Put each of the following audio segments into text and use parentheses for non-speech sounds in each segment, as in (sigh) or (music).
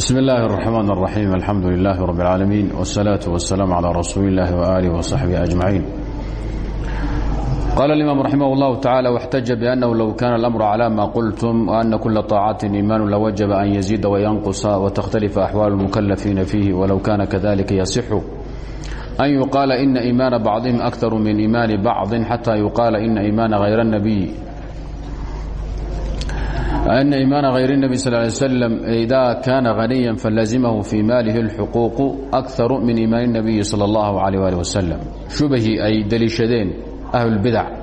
bsm اllahi الرحmn الرaحيم alxamdu لlah رb العaalمين والصلاaة والسلام عlى rasuuli الlah وآlih وصaxبه أجمaعين qال الإmام رaximه الlah taعالى واxtaja بأnhu low kana الأمر عlى ma qultm وأna kula طاacaة iiman lawajب an yزيida وينqصa وتkhتلف أxوال المكلفiina فيh وlow kana kadلika yصx أn yuqاala إna إimaana bعضiهim أكثر min إimaani bعضi xatى yuqاala إna إimaana غayr النبي أن إيمان غير النبي صلى اه عليه وسلم إذا كان غنيا فلزمه في ماله الحقوق أكثر من إيمان النبي صلى الله عليه وآله وسلم شبهي أي dلiishadeen أهل البدع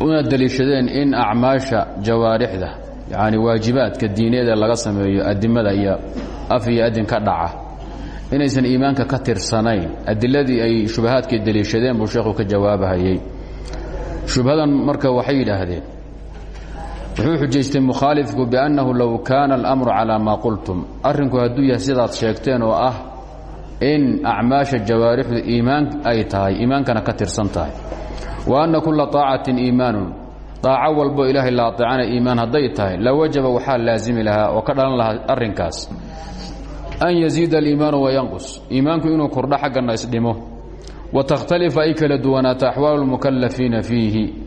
una dliishadeen in أعمaaشha جawاarixda يعني waaجibaadka diineeda laga sameeyo adimada iyo af iyo adin ka dhaca inaysan iimaanka ka tirsanayn adiladii ay shubahaadkii deliishadeen buu sheekhu ka jawaabahayey shubhadan marka waxay yidhaahdeen wuxuu xujaystay mukhaalifku biannahu low kaana alamru calaa maa qultum arrinku hadduu yahay sidaad sheegteen oo ah in acmaasha jawaarixdu iimaan ay tahay iimaankana ka tirsan tahay wa anna kulla طaacatin iimaanun daaco walbo ilaahay la aطeecana iimaan hadday tahay la wajaba waxaa laasimi lahaa oo ka dhalan lahaa arrinkaas an yaziida aliimaanu wayanqus iimaanku inuu kordho xaggana isdhimo wa takhtalifa ay kala duwanaato axwaalu اlmukalafiina fiihi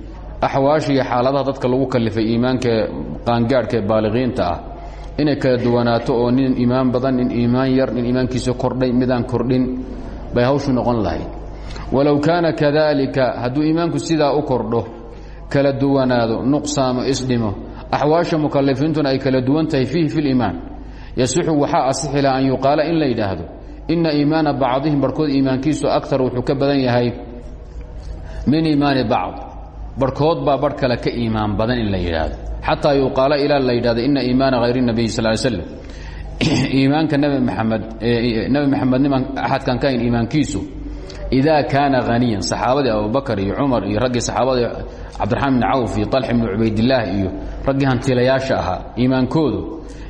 axwaashiiyo xaaladaha dadka lagu kalifay iimaankae qaangaadhka ee ah inay kala duwanaato oo nin iimaan badan nin iimaan yar nin iimaankiisa kordhay midaan kordhin bay hawshu noqon lahayd. Walow kaana kadalika hadduu iimaanku sidaa u kordho kala duwanaado nuqsaamo isdhimo axwaasha mukalifiintuna ay kala duwan tahay fiihi fi liimaan yasixu waxaa an yuqaala in la yidhaahdo ina iimaana bacdihim barhkood iimaankiisu akar wuxuu ka badan yahay min iimaani bacd barhkood baa barh kale ka iimaan badan in la yidhaahdo. Xataa yuqaalo ilaa la yidhahdo ina iimaana hayr nabiyi sal l slam iimaanka nabi maxamed eh, nabi maxamed niman axadkan ka hayn iimaankiisu idaa kaana haniyan saxaabadii abubakar iyo cumar iyo raggii saxaabadii cabdiraxmaan bn cawf iyo talxi bni cubaydillaah iyo raggii hantiilayaasha ahaa iimaankoodu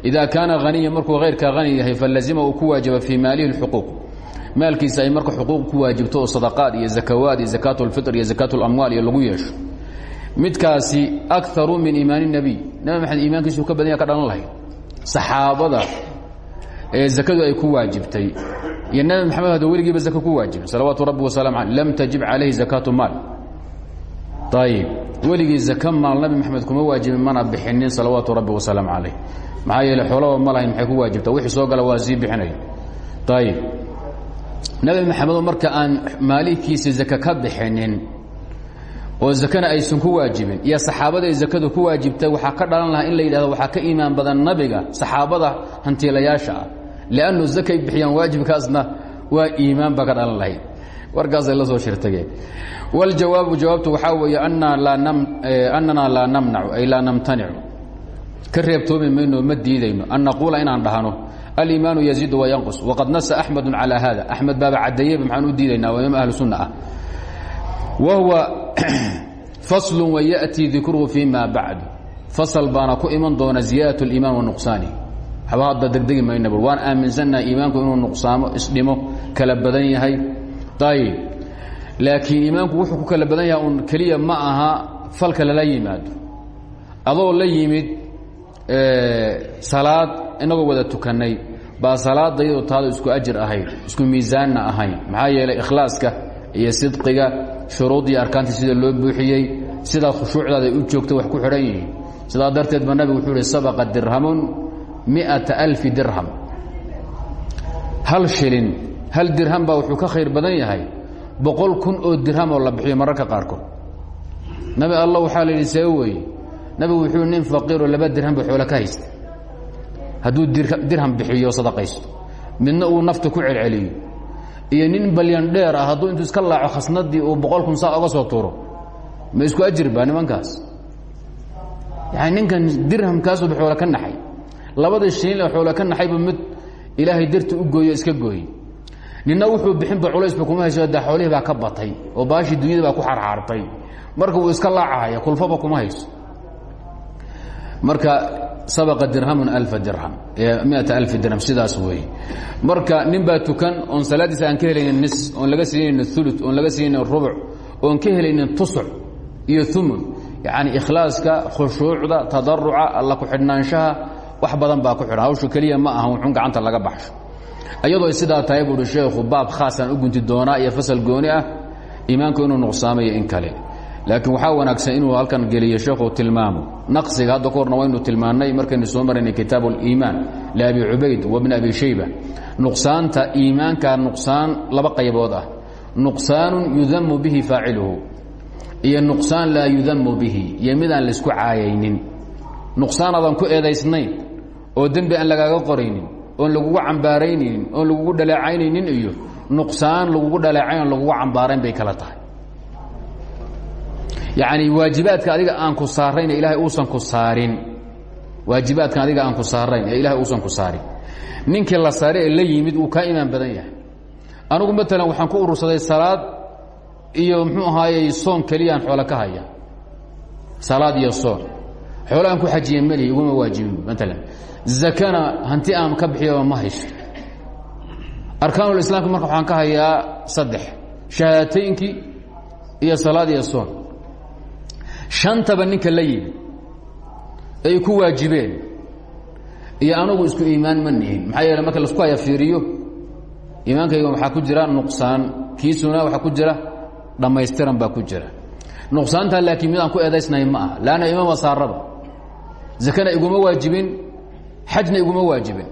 idaa kaana haniyan markuu hayrkaa hani yahay falazima uu ku waajaba fii maalihi lxuquuq. Maalkiisa ay marka xuquuq ku waajibto oo iyo zakawaad iyo zakaat اlfitr iyo zakaat اlamwaal iyo lagu yeesho midkaasi akaru min iimaan الnebiy nabi maxamed iimaankiisu ka badanya ka dhalan lahayd. Saxaabada ee zakadu ay ku waajibtay iyo nabi maxamed hada weligiiba zaka ku waajibin salawaatu rabbi wasalam aleh lam tajib calayhi zakaatu maal. Ayib weligii zaka maal nabi maxamed kuma waajibin mana bixinin salawaatu rabbi wasalaamu calayh maxaa yeele xoolaba ma lahayn maxay ku waajibta? Wixii soo gala waa sii bixinayo ayib nabi maxamedo marka aan maalinkiisa zaka ka bixinin oo zakana aysan ku waajibin. Iyo saxaabada ay zakadu ku waajibtay waxaa ka dhalan lahaa in la yidhahdo waxaa ka iimaan badan nabiga saxaabada hantiilayaasha ah. Liannu zakay bixiyaan waajibkaasna waa iimaan baa ka dhalan lahayd. Warkaasay la soo shirtageen waljawaabu jawaabtu waxaa weeye annana laa namnacu ay laa namtanicu. Ka reebtoomi mayno ma diidayno. An naquula inaan dhahno aliimaanu yaziidu wayanqus waqad nasa axmedu calaa hada axmed baaba caddeeyeyba maxaan u diidaynaa waa imaam ahlu sunna ah wahuwa faslu wayaأtii dikruhu fii ma bacdu fasal baana ku iman doona ziyaadaة اliimaan wanuqsaani waxba hadda degdegi mayna bur waan aaminsannaha iimaanku inuu nuqsaamo isdhimo kala badan yahay ayib laakiin iimaanku wuxuu ku kala badan yahay un keliya ma aha falka lala yimaado adoo la yimid salaad inagoo wada tukannay baa salaadayadoo taada isku ajir ahayn isku miisaanna ahayn maxaa yeelay ikhlaaska iyo sidqiga shuruuddii arkaantii sida loo buuxiyey sidaa khushuucdaada u joogta wax ku xidhan yihiin. Sidaa darteed ba nabigu wuxuu ihi sabaqa dirhamun miata alfi dirham. Hal shilin hal dirham baa wuxuu ka khayr badan yahay boqol kun oo dirham oo la bixiyo mararka qaarkood. Nabi allah waxaa la yidhi see weeye nabigu wuxuu nin faqiiroo laba dirham ba xoolo ka haysta hadduu dirham bixiyo sadaqaysto. Midna uu nafta ku celceliyo iyo nin balyan dheer ah hadduu intuu iska laaco khasnadii uu boqol kun saa oga soo tuuro ma isku ajir ba nimankaas? Yani ninkan dirhamkaasuba xoolo ka naxay. Labada shilin xoolo ka naxayba mid ilaahay darti u gooyo iska gooye ninna wuxuu bixinba culaysba kuma hayso da xoolihii baa ka batay oo baashii dunyada baa ku xarxaartay. Marka wuu iska laacahaya kulfaba kuma hayso marka sabaqa dirhamun alfa dirham miata alfi dirham sidaas weeye. Marka nin baa tukan oon salaaddiisa aan ka helaynin nis oon laga siinaynin ulu oon laga siinaynin rubuc oon ka helaynin tusuc iyo umun yacni ikhlaaska khushuucda tadaruca alla ku-xidhnaanshaha wax badan baa ku xidhan hawshu keliya ma aha wuxun gacanta laga baxsho. Iyadoo sidaa tahay buuhi sheekhu baab khaasaan u gunti doonaa iyo fasal gooni ah iimaanku inuu nuqsaamayo in kale laakiin waxaa wanaagsan inuu halkan geliyo sheekhu tilmaamo. Naqsiga hadda ka horna waynu tilmaannay markaynu soo maraynay kitaab اliimaan liabi cubayd wabni abi shayba. Nuqsaanta iimaanka nuqsaan laba qaybood ah. Nuqsaanu yudamu bihi faaciluhu iyo nuqsaan laa yudamu bihi iyo midaan caayaynin. Nuqsaan aadan ku eedaysnayn oo dembi aan lagaaga qoraynin oon lagugu cambaaraynaynin oon lagugu dhaleecaynaynin iyo nuqsaan lagugu dhaleecayn oon lagugu bay kala tahay yacni waajibaadka adiga aan ku saarayn ee ilaahay uusan ku saarin. Waajibaadkan adiga aan ku saarayn ee ilahay uusan ku saarin. Ninkii la saare ee la yimid uu kaa imaan badan yahay. Anugu maalan waxaan ku urursaday salaad iyo muxuu ahaayey soon keliyaan xoolo ka haya. Salaad iyo soon. Xoolo aan ku xajiye melihi iguma waajibin maalan zakana hanti aan ka bixiyaba ma haysto arkaanulislaamka marka waxaan ka hayaa saddex. Shahaadateyinkii iyo salaad iyo soon shantaba ninka la yimi ay ku waajibeen iyo anugu isku iimaan ma nihin. Maxaa yeele marka lasku haya fiiriyo iimaankayga waxaa ku jira nuqsaan kiisuna waxaa ku jira dhammaystiran baa ku jira. Nuqsaantaa laakiin midaan ku eedaysnahay ma aha. Laanna imaama saaraba zakana iguma waajibin xajna iguma waajibin.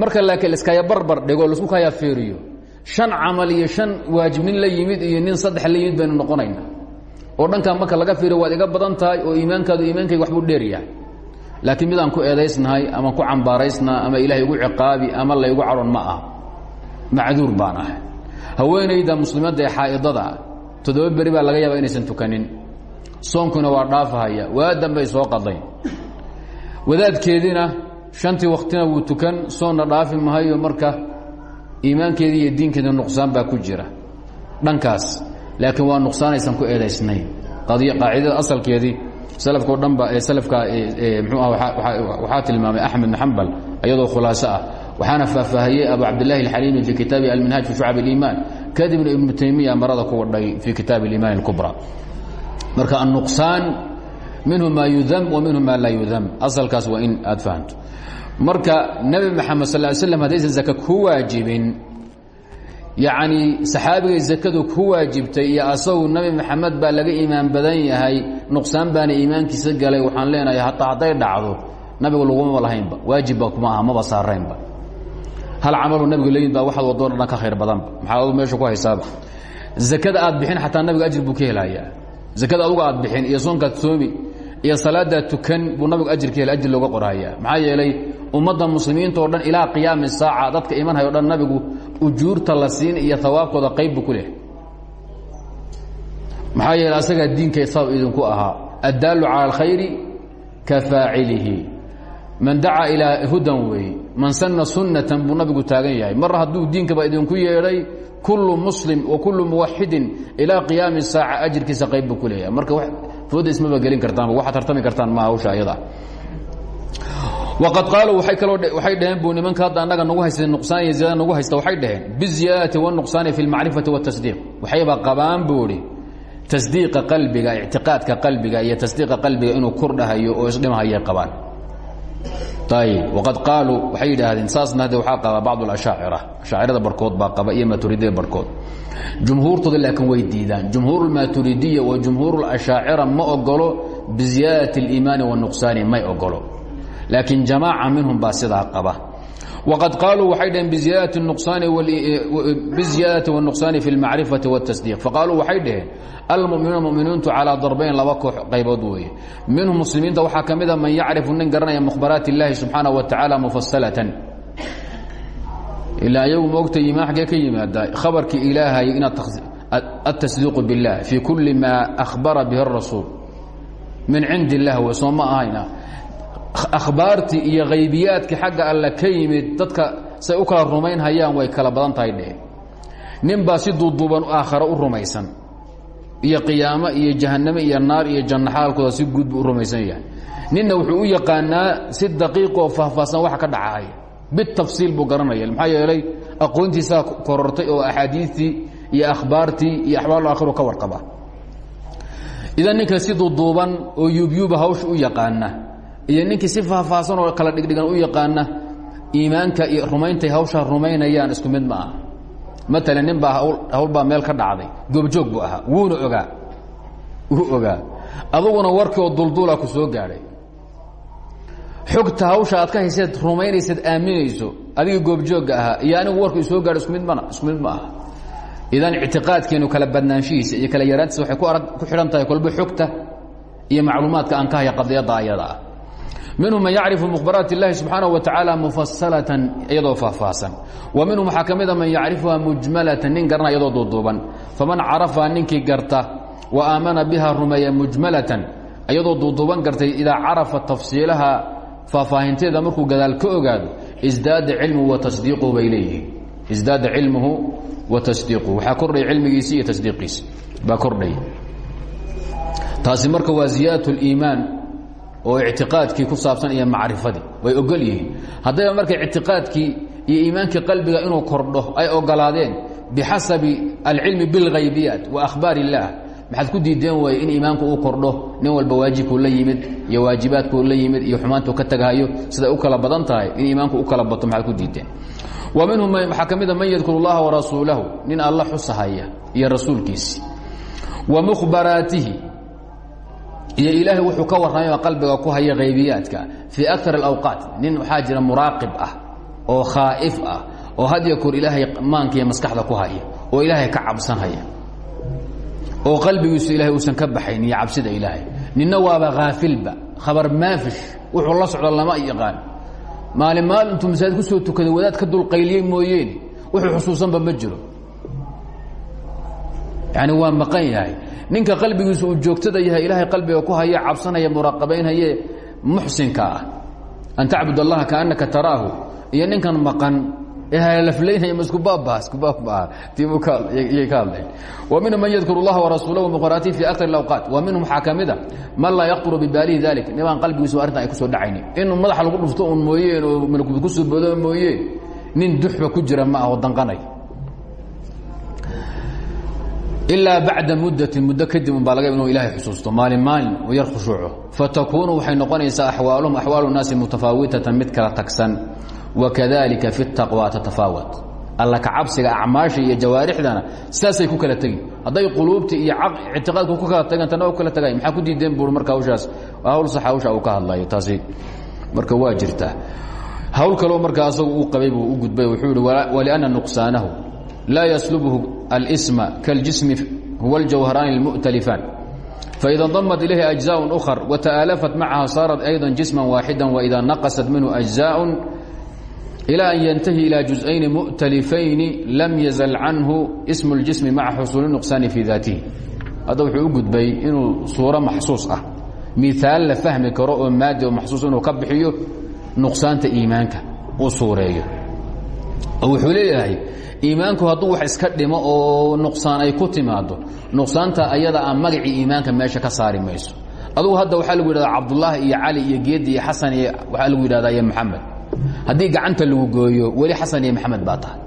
Marka laakiin liskaya barbar dhigoo la isku kaya fiiriyo. Shan camal iyo shan waajib nin la yimid iyo nin saddex la yimid baynu noqonayna oo dhankaa marka laga fiiriyo waad iga badan tahay oo iimaankaadu iimaankayga waxbuu dheeryahay laakiin midaan ku eedaysnahay ama ku cambaaraysnaa ama ilaahay igu ciqaabi ama laygu cadhon ma aha. Macduur baan ahay. Haweenayda muslimadda ee xaa'idada ah toddoba beri baa laga yaaba inaysan tukanin. Soonkuna waa dhaafahaya. Waa dambay soo qadayn wadaadkeediina shantii waktina wuu tukan soonna dhaafi mahayo marka iimaankeedii iyo diinkeeda nuqsaan baa ku jira. Dhankaas laakiin waa nuqsaanaysan ku eedaysnayn qaacidada asalkeedii salafkao dhan ba salafka mxuu ah waxaa tilmaamay axmed bn xambal iyadoo khulaaso ah waxaana faahfaahiyey abu cabdillahi alxaliimi fii kitaabi alminhaaj fi shucab اliimaan kadibna ibnu taymiya marada ku wadhay fii kitaabi اliimaan اlkubra marka annuqsaan minhu maa yudam wa minhu maa laa yudam asalkaas waa in aad fahamto marka nebi maxamed sal ly slam haddaysan zaka ku waajibin yacni saxaabigay zakadu ku waajibtay iyo asagu nebi maxamed baa laga iimaan badan yahay. Nuqsaan baana iimaankiisa galay waxaan leenahay hataa hadday dhacdo nabigu lagumaba lahaynba. Waajibba kuma aha maba saaraynba hal camalu nabigu leeyid baa waxaad wadoo dhan ka khayr badanba maxaad adu meesha ku haysaaba zakada aad bixin xataa nabiga ajir buu ka helayaa. Zakada aduga aad bixin iyo soonkaad soomi iyo salaadaad tukan buu nabigu ajir ka hela ajir looga qorhayaa maxaa yeelay ummadda muslimiinta o dhan ilaa qiyaami saaca dadka imanhay o dhan nabigu ujuurta la siin iyo hawaabkooda qayb ku leh. Maxaa yeele asagaa diinka sabab idinku ahaa. Addaalu cala alkhayri ka faacilihi. Man dacaa ilaa hudan weeye man sanna sunnatan buu nabigu taagan yahay. Mar hadduu diinkaba idinku yeedhay kullu muslim wa kullu muwaxidin ilaa qiyaami saaca ajirkiisa qayb ku leeyahay. Marka fooda ismaba gelin kartaanba waxaad tartami kartaan maaha hawsha ayada. Waqad qaaluu waxay dhaheen buu nimanka hadda annaga nagu haysta nuqsaan iyo ziyaada nagu haysta waxay dhaheen biziyaadati wanuqsaani fi lmacrifati watasdiiq waxayba qabaan buu idhi tasdiiqa qalbiga ictiqaadka qalbiga iyo tasdiiqa qalbiga inuu kordhahayo oo isdhimahayay qabaan. Ayb waqad qaaluu waxay yidhaahdeen saasna hadde waxaa qaba bacd اlashaacira ashaacirada barkood baa qaba iyo maaturidiyada barkood jumhuurtooda laakiin way diidaan jumhuur اlmaaturidiya wa jumhuur اlashaacira ma ogolo biziyaadati اliimaani wanuqsaani may ogolo laakiin jamaaca minhum baa sidaa qaba waqad qaaluu waxay dhaheen biziyaadati wاnuqsaani fi اlmacrifati wاtasdiiq faqaaluu waxay dhaheen almuminuuna muminiintu calىa darbayn laba koox qaybood weeye minhum muslimiinta waxaa ka mida man yacrifu nin garanaya mukhbaraati اllahi subxaanaه wa tacaala mufasalatan ilaa ayagu maogta imaan xaggee ka yimaada khabarkii ilaahay inaad atasdiiqu biاllah fii kuli ma akhbara bihi الrasuul min cindi اllah w soo ma ahayna akhbaartii iyo haybiyaadkii xagga alle ka yimid dadka say u kala rumayn hayaan way kala badan tahay dheh nin baa si duuduuban aakhare u rumaysan iyo qiyaamo iyo jahanname iyo naar iyo janno xaalkooda si guud buu u rumaysan yahay ninna wuxuu u yaqaanaa si daqiiqoo faahfaahsan waxa ka dhacahaya bitafsiil buu garanaya maxaa yeelay aqoontiisaa korortay oo axaadiistii iyo akhbaartii iyo axwaal aakhiru ka warqaba idan ninka si duuduuban oo yuubyuuba hawsha u yaqaana iyo ninkii si faahfaahsan oo kala dhigdhigan u yaqaana iimaanka iyo rumayntay hawshaa rumaynayaan isku mid ma aha maalan nin baa hawl baa meel ka dhacday goobjoog buu ahaa wuuna ogaa wuu ogaa aduguna warkii oo duldula ku soo gaadhay xogta hawsha aad ka hayseed rumaynaysaed aaminayso adiga goobjoogga ahaa iyo warku isoo gaadho isku mana isku ma idan ictiqaadkeenu kala badnaanshihiisa iyo kala yaraantiisa waxay ku arag ku xidhan tahay kolba iyo macluumaadka aan ka haya qadiyadda ayada ah. Minhum man yacrifu mukhbaraat اllahi subxaanaه wa tacaala mufasalatan iyadoo faahfaahsan. Wa minhum waxaa ka mida man yacrifuha mujmalatan nin garana iyadoo duuduuban. Faman carafa ninkii garta wa aamana biha rumeeya mujmalatan iyadoo faahfaahinteeda markuu gadaal ka ogaado isdaada cilmuhu wa tasdiiquhu bay leeyihiin isdaada cilmuhu wa tasdiiquhu waxaa kordhaya cilmigiisi iyo tasdiiqiisi baa kordhaya taasi marka waa ziyaadaة اliimaan oo ictiqaadkii ku saabsan iyo macrifadii way ogol yihiin haddayba marka ictiqaadkii iyo iimaankii qalbiga inuu kordho ay ogolaadeen bixasabi alcilmi biاlghaybiyaat wa akhbaar اllah maxaad ku diideen waay in iimaanku uu kordho nin walba waajibkuu la yimid iyo waajibaadkuu la yimid iyo xumaantuu ka tagahayo siday u kala badan tahay in iimaanku u kala bato maxaad ku diideen. Wa minhum waxaa ka mida man yadkuru اllaha warasuulahu nin alla xusahaya iyo rasuulkiisi. Wa mukhbaraatihi iyo ilaahay wuxuu ka warramay qalbiga ku haya haybiyaadka fii akar اawqaat nin waxaa jira muraaqib ah oo khaa'if ah oo had ya koor ilaahay maanka iyo maskaxda ku haya oo ilaahay ka cabsanhaya oo qalbigiisu ilahay uusan ka baxayn iyo cabsida ilaahay. Ninna waaba haafilba khabar maafish. Wuxuu la socda lama yaqaan. Maalin maalin intuu masaajid ku soo tukaday wadaad ka dulqayliyey mooyeene wuxuu xusuusanba ma jiro. Yani waa maqan yahay. Ninka qalbigiisu uu joogtada yahay ilaahay qalbiga ku haya cabsanaya muraaqabaynhaye muxsinka ah. An tacbud allaha kaannaka taraahu. Iyo ninkan maqan minhum man yadkuru اllaha warasuulahu muqaraati fi aktar اawqaat wa minhum waxaa ka mida man laa yaqturu bibaalihi dalik nimaan qalbigiisu arrintan ay ku soo dhacayni. Inuu madaxa lagu dhufto un mooyeen oo ku soo boodo mooyeen nin duxba ku jira ma aho danqanay. Ilaa bacda muddatin muddo kadib un baa laga inuu ilaahay xusuusto maalin maalin oo yar khushuuco. Fatakuunu waxay noqonaysaa axwaaluhum axwaalu nnaasi mutafaawitatan mid kala tagsan wakadalika fi taqwa tatafaawat alla ka cabsiga acmaasha iyo jawaarixdana sidaasay ku kala tegin hadday quluubta iyo ictiqaadku ku kala tagaan tana u kala tagay maxaa ku diideen buur marka hawshaas hawl sax hawsha uu ka hadlayo taasi marka waa jirtaa hawl kaloo marka asagu uu qabay buu u gudbay wuxuu yihi walianna nuqsaanahu laa yaslubhu alsma kaاljismi huwa اljawharaani اlmu'talifaan faida damad ilayhi أجزاء أkhر وتآلفت macaha saarat أيضا جisما waaxida وإida naqصت minhu أجزاء إلى أن ينتهي إلى جزئين مؤتلفين لم يزل عنه اسم الجسم مع xصuuل النقصان في ذاته hadda wuxuu u gudbay inuu suuro maxsuuص ah miثaal la fahmi karo oo maadi oo maxsuuص inuu ka bixiyo nuqsaanta iimaanka uu suureeyo oo wuxuu leeyahay iimaanku hadduu wax iska dhimo oo nuqsaan ay ku timaado nuqsaanta ayada a magacii iimaanka meesha ka saari mayso adugu hadda waxaa lagu yidhahda cabdullaahi iyo cali iyo geedi iyo xasan iyo waxaa lagu yidhahda iyo maxamed haddii gacanta lagu gooyo weli xasan iyo maxamed baa tahay.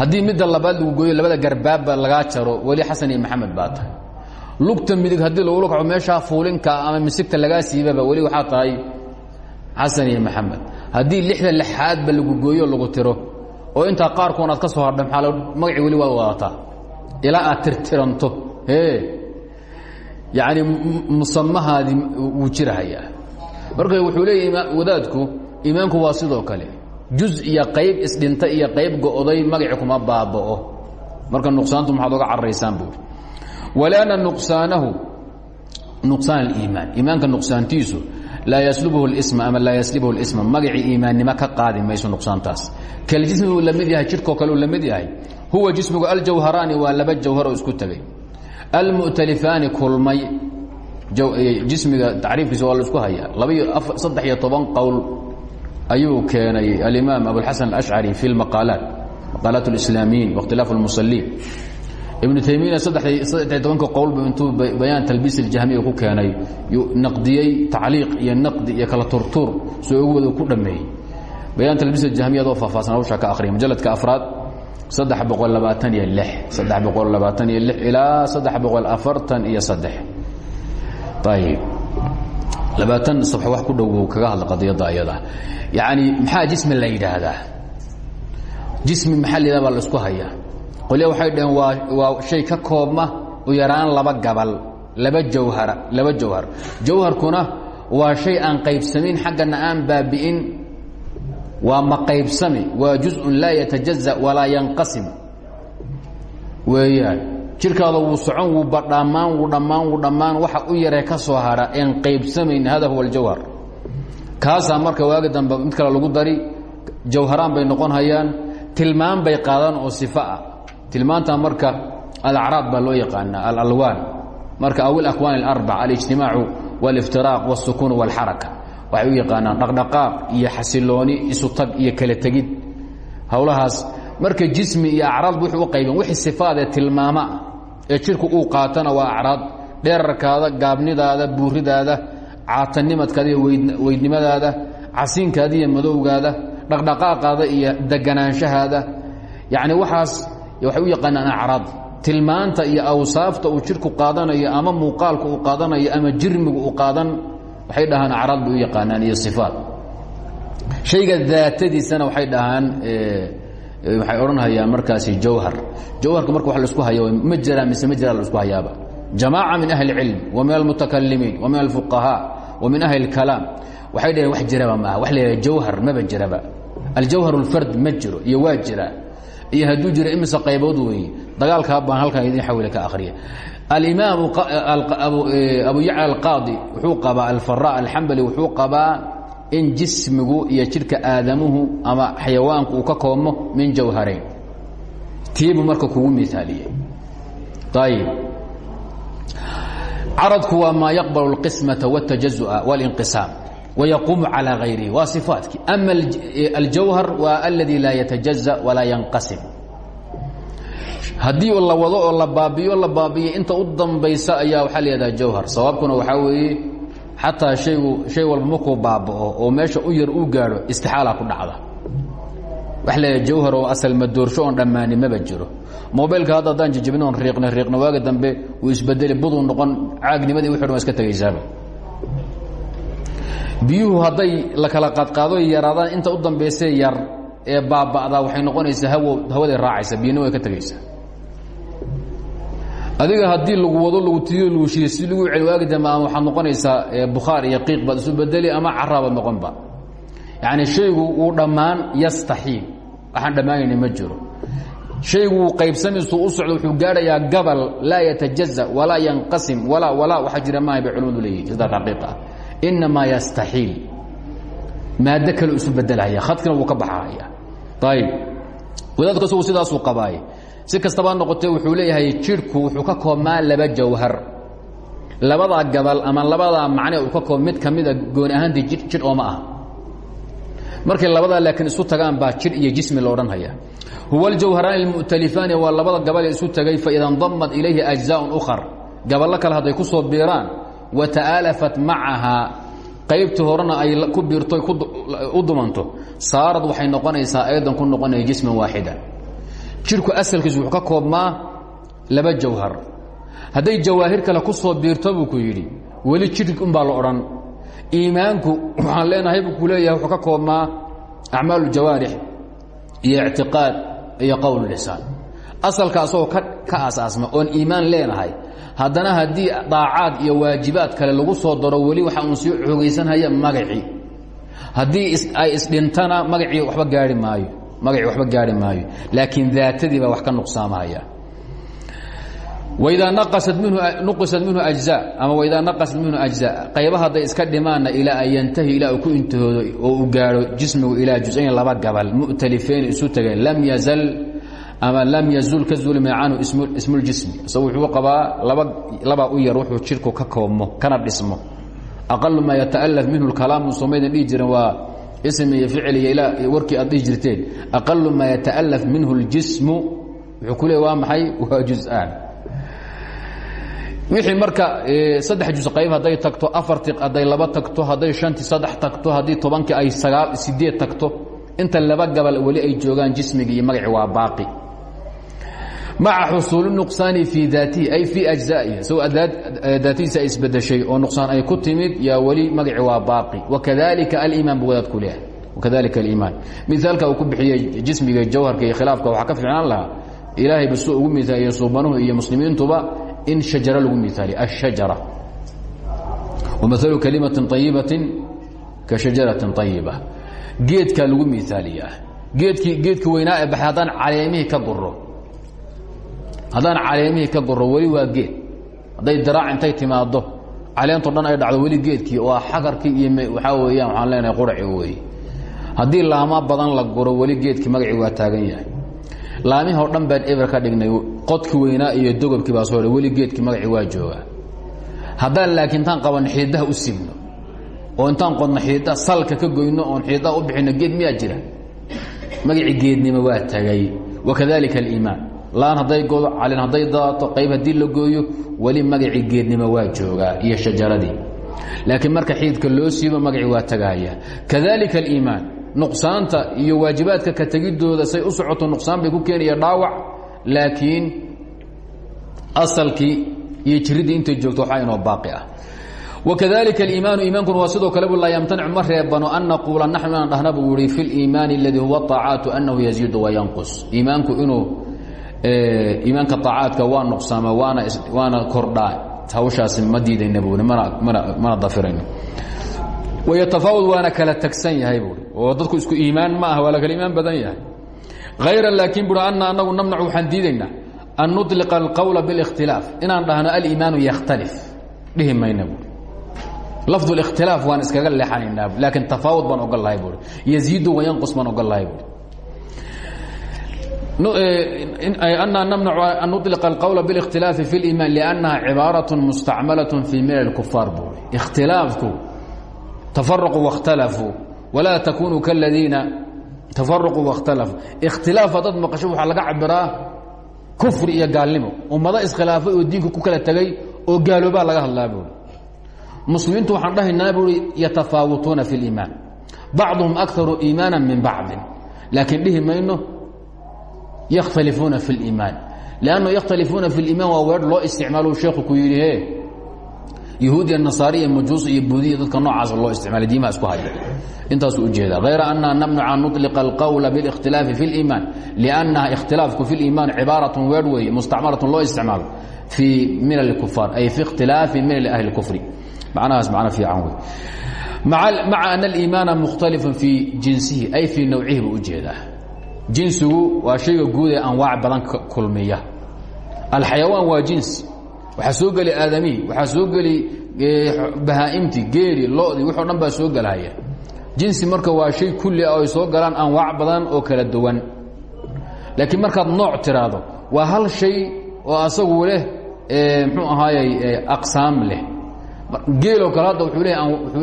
Haddii midda labaad lagu gooyo labada garbaabba lagaa jaro weli xasan iyo maxamed baa tahay. Lugta midig haddii lagula kaco meeshaa fuulinka ama misigta lagaa siibaba weli waxaa tahay xasan iyo maxamed. Haddii lixda lixaadba lagu gooyo lagu tiro oo intaa qaarkoon aad ka soo hardha maaa magacii weli waad wadataa ilaa aad tirtiranto yani musamahaadii wuu jirahayaa. Marka wuxuu leeya wadaadku iimaanku waa sidoo kale juz iyo qayb isdhinta iyo qayb go'day magaci kuma baaba'o. Marka nuqsaantu maxaad oga cararaysaan buuri walaana nuqsaanahu nuqsaan aliimaan iimaanka nuqsaantiisu laa yaslubhu اsma ama laa yaslibhu اsma magacii iimaannimo ka qaadi mayso nuqsaantaas. Kaljismi uu la mid yahay jidhkoo kale uu la mid yahay huwa jismigu aljawharaani waa laba jawhar oo isku tegay almu'talifaani kulmay jismiga tacriifkiisa waa la isku hayaa. Labaiyo saddex iyo toban qowl ayuu keenay alimaam abulxasan alashcari fi lmaqaalaat maqaalaat اlislaamiyiin waاkhtilaaf اlmusaliin ibnu taymiyana saddex tobanka qowlbu intuu bayaan talbiis اljahmiya ku keenay naqdiyey tacliiq iyo naqdi iyo kala turtuur soo ugu wada ku dhameeyey bayaan talbiis اjahmiya adoo faahfaahsan hawsha ka akhriya majaladka afraad saddex boqol labaatan iyo lix saddex boqol labaatan iyo lix ilaa saddex boqol afartan iyo saddex ayib labaatan sabxo wax ku dhow kaga hadla qadiyadda ayada. Yacni maxaa jismi la yidhaahdaa? Jismi maxaa la yidhahda baa la isku hayaa. Qolya waxay dhaheen waa waa shay ka koobma u yaraan laba gabal laba jawhara laba jawhar. Jawharkuna waa shay aan qaybsamayn xaggana aan baabi'in. Waa ma qaybsami waa juzءun laa yatajaزa walaa yanqasim. Weeyaan jirkaada wuu socon wuu badhammaan wuu dhammaan wuu dhammaan waxa u yaree ka soo hara een qaybsamayn hada huwa اljawhar kaasaa marka waagi dambe mid kale lagu dari jawharaan bay noqon hayaan tilmaan bay qaadaan oo sifa ah tilmaantaa marka alacraad baa loo yaqaanaa alalwaan marka aw ilakwaan اlarbac alijtimaacu wاliftiraaq wاsukuun wاlxaraka waxay u yaqaanaan dhaqdhaqaaq iyo xasilooni isu tag iyo kala tegid howlahaas marka jismi iyo acraad wuxuu u qaybeen wixii sifaadee tilmaamo ah ee jidhku uu qaatana waa acraad. Dheerarkaada gaabnidaada buuridaada caatanimadkaada iyo weydnimadaada casiinkaada iyo madowgaada dhaqdhaqaaqaada iyo deganaanshahaada. Yacni waxaas waxay u yaqaanaan acraad. Tilmaanta iyo awsaafta uu jidhku qaadanayo ama muuqaalka uu qaadanayo ama jirmigu uu qaadan waxay dhahaan acraad bay u yaqaanaan iyo sifaat. Shayga daatadiisana waxay dhahaan waxay odhanhayaan markaasi jawhar jawharka marka wa laisku haya ma jiraa mise ma jiraa laisku hayaaba jamaaca min ahli اlcilm wa min almutakalimiin wa min alfuqahaa wa min ahli اlkalaam waxay dhaheen wax jiraba maaha wax la yidhaha jawhar maba jiraba aljawhar اlfard ma jiro iyo waa jiraa iyo hadduu jiro imise qaybood weeye dagaalkaa baan halkan idin xawile ka akhriya alimaam abu yacla alqaadi wuxuu qabaa alfara alxambali wuxuu qabaa in jismigu iyo jidhka aadamuhu ama xayawaanku uu ka koobmo min jawharayn tiibuu marka kugu miaaliyey ayib caradku waa maa yaqbal اlqismaةa wاtajazua wاlinqisaam wayaquumu calى hayrihi waa صifaatkii ama aljawhar waa aladi laa yatajaزa walaa yanqasim haddii la wado oo la baabiyo la baabiyo inta u dambaysa ayaa waxaa la yihahdaa jawhar sababkuna waxaa weeye xataa haygu shay walba markuu baaba'o oo meesha u yar uu gaadho istixaala ku dhacda. La yidhaha jawhar oo asal madoorsho oon dhammaani maba jiro. Mobilka hadda haddaan jijibin oon riiqna riiqna waaga dambe uu isbedeli buduu noqon caagnimadii wixi dhan waa iska tegaysaaba biyuhu hadday la kala qaadqaado yaraadaan inta u dambaysee yar ee baaba'daa waxay noqonaysaa hawo hawaday raacaysa biyana way ka tegaysaa adiga haddii lagu wado lagu tiyo lagu shiiyo si lagu celi waagi dambe ama waxaad noqonaysaa bukhaar iyo qiiq baad isu bedeli ama caraabaad noqonba yacni shaygu wuu dhammaan yastaxiil. Waxaan dhammaanayna ma jiro. Shaygu qaybsamiisu u socdo wuxuu gaadhayaa gabal laa yatajaza walaa yanqasim walaa walaa waxa jira maaha bay culimadu leeyihiin sidaa xaqiiqa ah. Inamaa yastaxiil. Maaddo kale isu bedelhaya khadkina wuu ka baxahaya ayib wadaadku isagu sidaasuu qabaaye si kastaba noqotee wuxuu leeyahay jidhku wuxuu ka koobmaa laba jawhar. Labadaa gabal ama labadaa macne uu ka koob mid ka mida gooni ahaantii jidh jidh ooma ah markay labadaa laakiin isu tagaan baa jidh iyo jismi la odhanhaya huwa aljawharaani almu'talifaani waa labada gabalee isu tagay faida ndamad ilayhi ajzaaءun ukhar. Gaballo kale hadday ku soo biiraan wa ta'aalafat macahaa qaybtii horena ay ku biirto u dumanto. Saarad waxay noqonaysaa aydan ku noqonaya jisman waaxida jidhku asalkiisu wuxuu ka koobmaa laba jawhar. Hadday jawaahir kale ku soo biirto buu ku yidhi weli jidhk unbaa la odhan. Iimaanku waxaan leenahay buu leeyahay wuxuu ka koobmaa acmaal jawaarix iyo ictiqaad iyo qowl lisaan. Asalka asagoo ka asaasma oon iimaan leenahay haddana haddii daacaad iyo waajibaad kale lagu soo daro weli waxa uun sii xoogaysanhaya magacii. Haddii ay isdhintana magacii waba gaari maayo magacii waxba gaari maayo. Laakiin daatadii baa wax ka nuqsaamahaya waidaa nuqisat minhu ajza ama waidaa naqasat minhu ajza qaybaha hadday iska dhimaanna ilaa an yantahi ilaa uu ku intihoodo oo uu gaadho jismigu ilaa jusayn laba gabal mu'talifeyn isu tageen lam yazal ama lam yazul ka zulmi canhu ismuljismi isagu wuxuu qabaa laba labaa u yar wuxuu jidhku ka koobmo kana dhismo. Aqalu maa yata'alaf minhu lkalaamu somaydan dhihi jiren waa ism iyo ficil iyo ilaa warkii aad dhihi jirteen aqalu maa yata'alaf minhu اljismu wuxuu marka saddex juz qayb hadday tagto afarti hadday laba tagto hadday shantii saddex tagto haddii tobankii ay sagaal sideed tagto inta laba gabal weli ay joogaan jismigi iyo magaci waa baaqi maca xusuuli nuqsaani fii daatihi ay fii ajzaihi isagoo daatihiisa ay isbedeshay oo nuqsaan ay ku timid yaa weli magaci waa baaqi. Wakadalika aliimaan bu wadaad ku leehay wakadalika aliimaan. Miaalka uu ku bixiyey jismiga jawharka iyo khilaafka waxaa ka fiicnaan lahaa ilaahay ba suu ugu miaaliye suubanuhu iyo muslimiintuba in shajara lagu miaaliye ashajara wamalu kalimatin ayibatin ka shajaratin ayiba geedkaa lagu miaaliyaa geedkii geedki weynaa ee baxay haddaan caleemihii ka guro haddaan caleemihii ka guro weli waa geed. Hadday diraac intay timaado caleento dhan ay dhacdo weli geedkii waa xagarkii iyo waxaa weeyaan waxaan leenahay quraci weeye haddii laama badan la guro weli geedkii magacii waa taagan yahay. Laamihii oo dhan baan eber ka dhignay qodki weynaa iyo dogobkii baa soo weli geedkii magacii waa joogaa. Haddaan laakiin intaan qabanno xididaha u sibno oo intaan qodno xididaha salka ka goyno oon xididaha u bixinno geed miyaa jira? Magacii geednimo waa tagay. Wakadalika aliimaan laan hadday godo calin hadday daato qayb haddii la gooyo weli magacii geednimo waa joogaa iyo shajaradii laakiin marka xiidka loo siibo magacii waa tagahaya kadalika aliimaan nuqsaanta iyo waajibaadka ka tegidooda say u socoto nuqsaan bay ku keenaya dhaawac laakiin asalkii iyo jiridii intay joogto waxaa inoo baaqi ah وkذلika الإimaن iimaankuna waa sidoo kale bu laa ymtanic ma reebano an naquula naxnu inaan dhahna buu yihi fi اliimaani اladii huwa طaacaatu anahu yaziidu wayanqus iimaanku inuu iimaanka طaacaadka waa nuqsaama waana waana kordhaa hawshaasi ma diidayna buui mana dafirayno wayatafaawad waana kala tagsan yahay buui oo dadku isku iimaan ma ah waa la kala iimaan badan yahay hayra laakiin bui ana anagu namnac waxaan diidaynaa an nuطliqa اlqowla bاlاkhtilaaf inaan dhahno aliimaanu yakhtalif dhihi mayna buui lafd ااkhtilaaf waan iskaga leexanaynaa laakiin tafaawud baan ogol lahay buui yaziidu wayanqus baan ogol lahay buui أنa نمنع أن نطلق القول بالاkتiلاaف في الإيمان لأنها عباaرة مستعملة في مل الكفاar bu اkhtiلاaفku تفرقوا واkhتلفوا ولا تكuنوا كالذيiنa تفرقوا واkhتلفوا اkhtiلاaف hadad مقشho waaa laga cabiraa كفri iyo gaalnimo ummado iskhiلaafay oo diinka ku kala tegay oo gaaloobaa laga hadlaa buui muslimiintu waxaan dhahaynaa buui yatafaawutuuna fi اliimaan bacduhum akaru iimaana min bacdi laakiin dhihi mayno yakhtalifuuna fi اliimaan lannu yakhtalifuuna fi اliimaan waa weer loo isticmaalo sheekhu ku yidhi he yahuudiya nasaariya majuus iyo buudiya dadka noocaas loo isticmaalay diimaha isku haya intaasuu ujeeda hayra anna namnuca an nuطliqa اlqowla biاlاkhtilaafi fi اliimaan liannaha ikhtilaafku fi اliimaan cibaaraة weer weeye mustacmalatun loo isticmaalo fii milal اkufaar ay fi اkhtilaafi milal ahli اkufri macnahaas macno fiican wey maca ana aliimaana mukhtalifun fii jinsihi ay fii nawcihi buu ujeedaa jinsigu waa shayga guud ee anwaac badan kulmiya. Alxayawaan waa jinsi waxaa soo geli aadamihi waxaa soo geli bahaa'imti geeli lodii wixo dhan baa soo gelhaya jinsi marka waa shay kulli ah ay soo galaan anwaac badan oo kala duwan. Laakiin markaad nooc tiraahdo waa hal shay oo asagu leh mxuu ahaayey aqsaam leh. Geeloo kale hadda wuxuu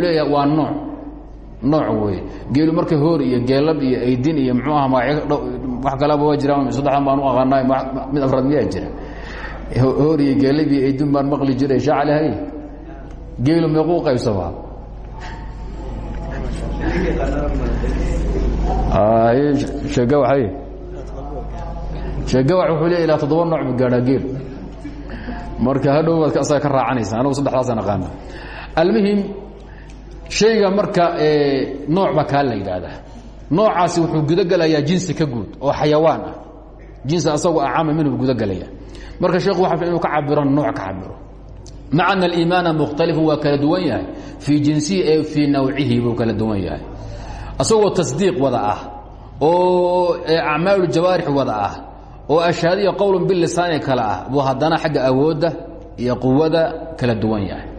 leeyaha waa nooc nooc weeye geelu marka hoor iyo geelab iyo aydin iyo muxuu aha wax kalaba waa jiraan saddexdan baan u aqaanay mid afraad miyaa jira. Hoor iyo geelab iyo aydin baan maqli jiray shaacalahay geelu meequu qaybsamaa sheegawaxay sheegawax wuxuu leeya ilaa toddoba nooc bu gaadhaa geelu marka hadhow waad asaga ka raacanaysa anagu saddexdaasaan aqaana almuhim shayga marka nooc baa kaa la yidhaahdaa. Noocaasi wuxuu gudogelayaa jinsi ka guud oo xayawaan ah. Jinsi asagu acama minhu gudogelaya marka sheekhu waxa inuu ka cabiro nooc ka cabiro maca ana aliimaana mukhtalifun waa kala duwan yahay. Fii jinsihi ee fii nawcihi buu kala duwan yahay. Asagoo tasdiiq wada ah oo acmaalujawaarix wada ah oo ashaadiya qowl bilisaani kale ah buu haddana xagga awoodda iyo quwada kala duwan yahay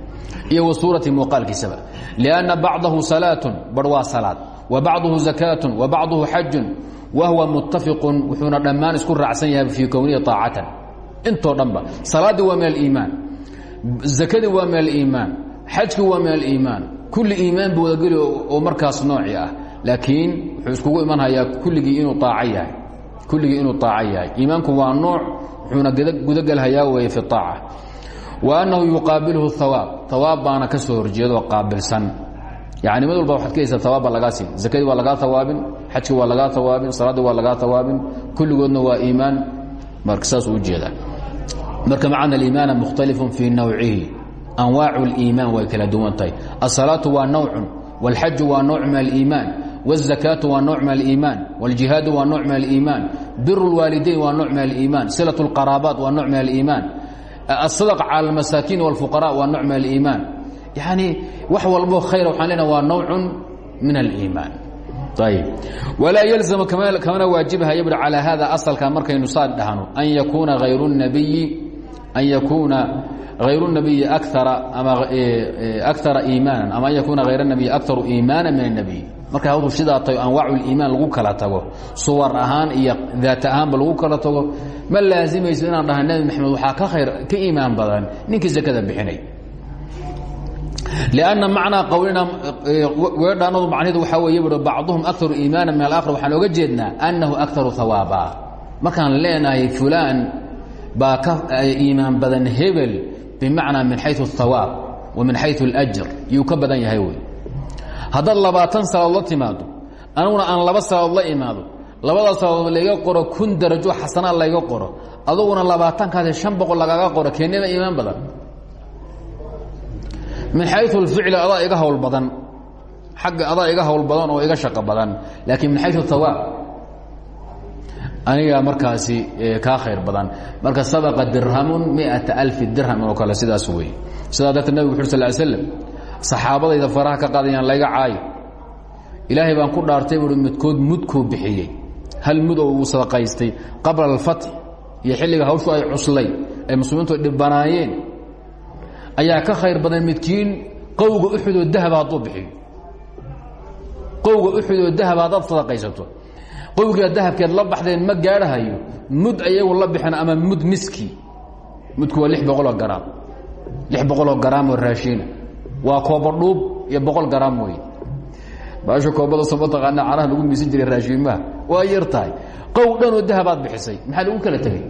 iyo wa suurati muuqaalkiisaba. Lianna bacdahu salaatun bar waa salaad. Wa bacduhu zakaatun wa bacduhu xajun wa huwa muttafiqun wuxuuna dhammaan isku raacsan yahay fii kownihi aacatan intoo dhanba salaaddii waa min aliimaan zakadii waa min aliimaan xajkii waa min aliimaan kulli iimaan buu wadageli oo markaas nooci ah. Laakiin wuxuu iskugu imanhayaa kulligii inuu aac yahay. Inuu aac yahay. Iimaanku waa nooc wuxuuna gudagelhayaa weye fi aaca wa annahu yuqaabilhu hawaab hawaab baana ka soo horjeedo qaabilsan yani mid walba waxad ka haysaa hawaab baa lagaa siin zakadii waa lagaa hawaabin xajkii waa lagaa hawaabin salaaddii waa lagaa hawaabin kulligoodna waa iimaan marka saas u jeedaa marka macna aliimaana mukhtalifun fii nawcihi anwaacu اliimaan way kala duwan tahay asalaatu waa nawcun wاlxaju waa nooc min aliimaan wالzakaatu waa nooc min aliimaan wاljihaadu waa nooc min aliimaan bir اlwaalidayn waa nooc min aliimaan silaة اlqaraabaat waa nooc min aliimaan aلsadq calى اlmasaakiin wاlfuqara waa nooc min aliimaan yani wax walbo khayra waxaan leenaha waa nawcun min aliimaan ayb walaa yalzamu kamana waajibhaya bui calaa hada asalka markaynu saa dhahno an yakuuna hayru الnabiyi an yakuuna hayru الnabiyi akara ama akara iimaanan ama an yakuuna hayr الnabiyi akaru iimaana min الnabiy markay hawdu sidaa tahay anwaacu اliimaan lagu kala tago suwar ahaan iyo daat ahaanba lagu kala tago ma laazimayso inaan dhaha nebi maxamed waxaa ka khayr ka iimaan badan ninkii zakada bixinay لأنa macnaa qowlina weedhaanadu macnidu waxaa weeye bui bacduhum akaru iimaana min alaakhar waxaan oga jeednaa annahu akaru hawaaba markaan leenahay fulaan baa ka iimaan badan hebel bimacnaa min xayu الhawaab wa min xayu اlأjr yuu ka badan yahay wey haddaad labaatan salaadood la timaado aniguna aan laba salaadood la imaado labada salaadood layga qoro kun darajo xasanaa layga qoro aduguna labaatankaasi شhan boqol lagaga qoro keeneba iimaan badan. Min xayu اlficli adaa iga hawl badan xagga adaa iga hawl badan oo iga shaqo badan laakiin min xayu hawaab aniga markaasi kaa khayr badan. Marka sabaqa dirhamun miata alfi dirham oo kale sidaas wey sidaa darteed nabig wuxu sal slm saxaabadayda faraha ka qaadayaan layga caayo. Ilaahay baan ku dhaartay buui midkood mudkuu bixiyey. Hal mud oo uu sadaqaystay qabla alfatx iyo xilliga hawshu ay cuslay ay muslimiintu dhibanaayeen ayaa ka khayr badan midkiin qowga uxudoo dahaba hadduu bixiyo. Qowga uxudoo dahaba haddaad sadaqaysato. Qowgiia dahabkeed la baxdeen ma gaadhahayo mud ayagu la bixin ama mud miski. Mudku waa lix boqoloo garaam. Lix boqoloo garaamoo raashiina waa kooba dhuub iyo boqol garaam wey baasha koobada soo mataqaana canaha lagu miisan jiray raashiimaha waa yar tahay. Qow dhanoo dahabaad bixisay. Maxaa lagu kala tegey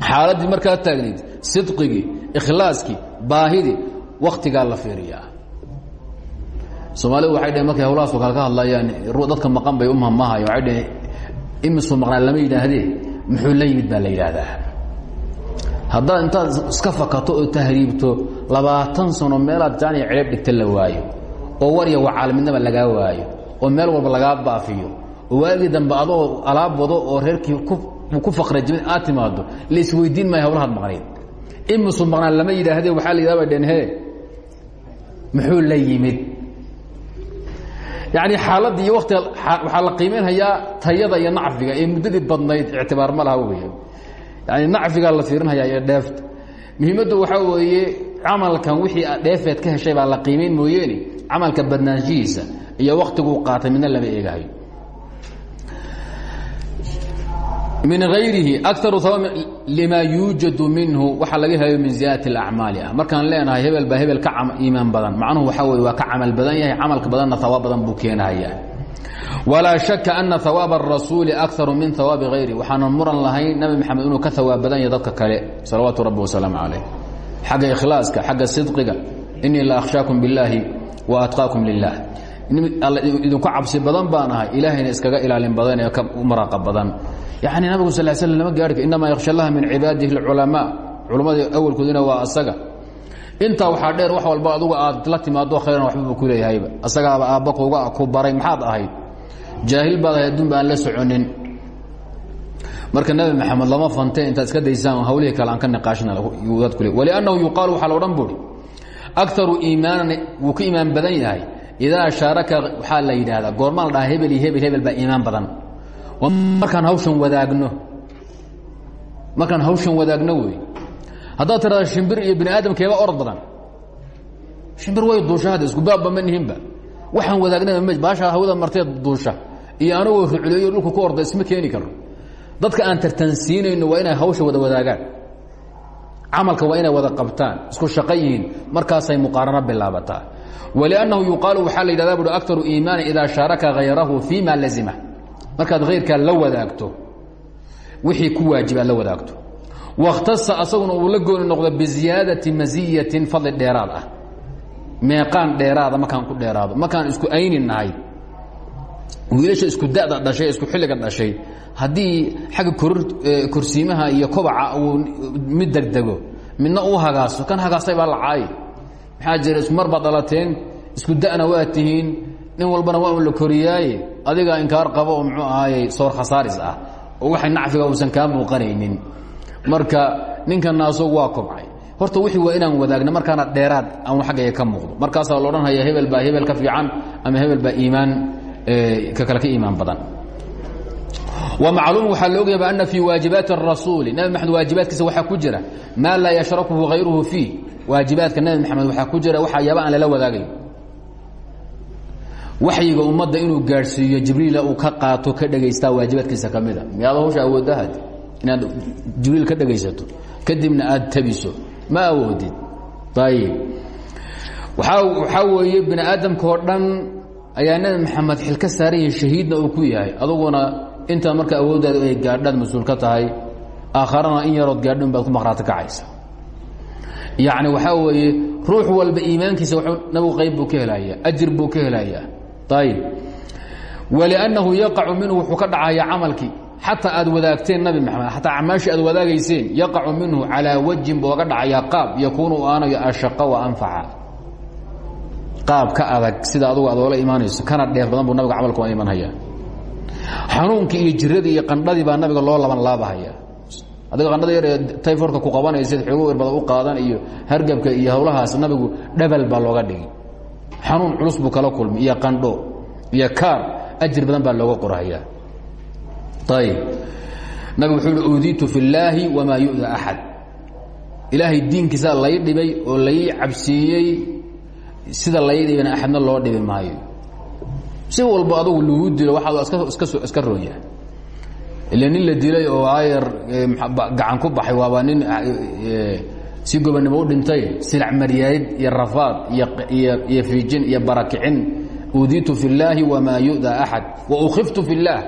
xaaladdii markaa taagnayd sidqigii ikhlaaskii baahidii waktigaa la fiiriyaa. Soomaalidu waxay dhaheen markay hawlahaas kale ka hadlayaan dadka maqan bay u mahmaahayo waxay dhaheen imisuu maqnaa lama yidhaahdee? Muxuu la yimid baa la yidhaahdaa haddaad intaad iska fakato oo tahriibto labaatan sano meelaad jaaniya ceeb dhigta la waayo oo warya wacaalmidnaba lagaa waayo oo meel walba lagaa baafiyo oo waagii dambe adoo alaab wado oo reerkii ku fakra jimid aad timaado laisweydiin maayo hawlahaad maqnayd. Imisuu maqnaa lama yidhaahdee waxaa la yidhahda bay dheen he muxuu la yimid? Yani xaaladda iyo waktiga waxaa la qiimaynhayaa tayada iyo nacfiga ee muddadii badnayd ictibaar ma laha wey yani nacfigaa la fiirinhayaa iyo dheefta muhiimaddu waxaa weeye camalkan wixii dheefeed ka heshay baa la qiimayn mooyeene camalka badnaanshihiisa iyo waktiguu qaatay midna lama eegahayo min ayrihi akaru lima yuujadu minhu waxaa laga helayo min ziyaadati اlacmaali ah. Markaan leenahay hebel baa hebel ka iimaan badan. Macnuhu waxaa wey waa ka camal badan yahay camalka badanna hawaab badan buu keenahayaa walaa shaka ana hawaaba arasuuli akaru min hawaabi hayri waxaanan muran lahayn nabi maxamed inuu ka hawaab badan yahy dadka kale. Salawaatu rabbi wasalaamu calayh. Xagga ikhlaaska xagga sidqiga. Inii la akhshaakum billaahi wa atqaakum lilah idinku cabsi badan baan ahay. Ilaahayna iskaga ilaalin badan ee ka maraaqa badan. Yacni nabigu sal sl lama gaarhi inama yakhsha allaha min cibaadihi alculamaa culammadii awalkoodina waa asaga. Intaa waxaa dheer wax walba adugu aad la timaado khayran waxbaba ku leeyahayba asagaaba aabba kuga ku baray maxaad ahayd? Jaahil baad ahay adduun ba aan la soconin. Marka nabi maxamed lama fante intaad iska daysaan hawlihii kale aan ka niqaashnadku waliannahu yuqaalu waxaa la odhan buuri akaru iimaanan wuu ka iimaan badan yahay. Idaa shaaraka waxaa la yidhaahdaa goormaa la dhaha hebel iyo hebel hebel baa iimaan badan. Markaan hawshan wadaagno markaan hawshan wadaagno wey haddaad tirahda shimbir iyo bini aadamkeeba orod badan shimbir way duusha hadda isku baabba ma nihinba. Waxaan wadaagnaba m baasha hawada marteed duusha iyo anagoo rucleeyo dhulka ku orda isma keeni karo. Dadka aan tartansiinayno waa inay hawsha wada wadaagaan. Camalka waa inay wada qabtaan isku shaqo yihiin markaasay muqaarano bilaabataa. Waliannahu yuqaalu waxaa la yidhahda buui akaru iimaana idaa shaaraka hayrahu fii ma lazima. Markaad hayrkaa la wadaagto wixii ku waajibaad la wadaagto. Wakhtasa asaguna uu la gooni noqdo biziyaadati masiyatin fadli dheeraad ah. Meeqaan dheeraada markaan ku dheeraado markaan isku ayni nahay wiilasha isku da'da dhashay isku xilliga dhashay haddii xagga korsiimaha iyo kobaca uu mid degdego midna uu hagaaso kan hagaasay baa la caayi maxaa jira mar baad isku da'na waa nin walbana waa la koriyaaye adiga inkaar qabo oo muxuu ahaayey soor khasaaris ah oo waxay nacfiga uusan kaa muuqanaynin. Marka ninkanna asagu waa kobcay. Horta wixii waa inaan wadaagna markaana dheeraad aan xaggayga ka muuqdo. Markaasaa la odhanhaya hebel baa hebel ka fiican ama hebel baa iimaan ka kale ka iimaan badan. Wmacluum waxaa la ogyaba ana fii waajibaati الrasuuli nabi maxamed waajibaadkiisa waxaa ku jira maa laa yashrakuhu hayruhu fii waajibaadka nabi maxamed waxaa ku jira waxyaaba aan lala wadaagayn waxyiga ummadda inuu gaadhsiiyo jibriila uu ka qaato ka dhagaystaa waajibaadkiisa ka mida miyaad hawsha awoodahad inaad jibriil ka dhagaysato kadibna aad tabiso. Ma awoodid? Ayb waxaa weeye bini aadamka oo dhan ayaa nabi maxamed xil ka saaran yahay shahiidna uu ku yahay. Aduguna intaa marka awooddaada ay gaadhaad mas'uul ka tahay aakharana in yarood gaadhin baad ku maqhraati kacaysa. Yacni waxaa weeye ruux walba iimaankiisa nabigu qayb buu ka helayaa ajir buu ka helayaa. Ayib waliannahu yaqacu minhu wuxuu ka dhacayaa camalkii. Xataa aad wadaagteen nabi maxamed xataa acmaashii aad wadaagayseen yaqacu minhu calaa wajhin buu oga dhacayaa qaab yakuunu aanayo ashaqa wa anfaca qaab ka adag sida adugu aad oola imaanayso kana dheef badan buu nabiga camalka waa imanhayaa xanuunkii iyo jiradii iyo qandhadii baa nabiga loo laban laabahaya. Adiga qandhada yar ee tayforka ku qabanaysid xoogo irbada u qaadan iyo hargabka iyo hawlahaas nabigu dhabal baa looga dhigi xanuun culus buu kala kulmi iyo qandho iyo kaar ajir badan baa looga qorhayaa ayib nabigu wuxuu hi uudiitu fi اllaahi wamaa yu'da axad ilaahay diinkiisaa lay dhibay oo lay cabsiiyey sida lay dhibana axadna loo dhibi maayo. Si walba adugu lagu dilo waxaad iska rooya ila nin la dilay oo aayar gacan ku baxay waaba nin si gobonnimo u dhintay silac maryayd iyo rafaad iyo fiijin iyo barakicin. Uudiitu fi اllaahi wamaa yu'da axad waukiftu fi اllaah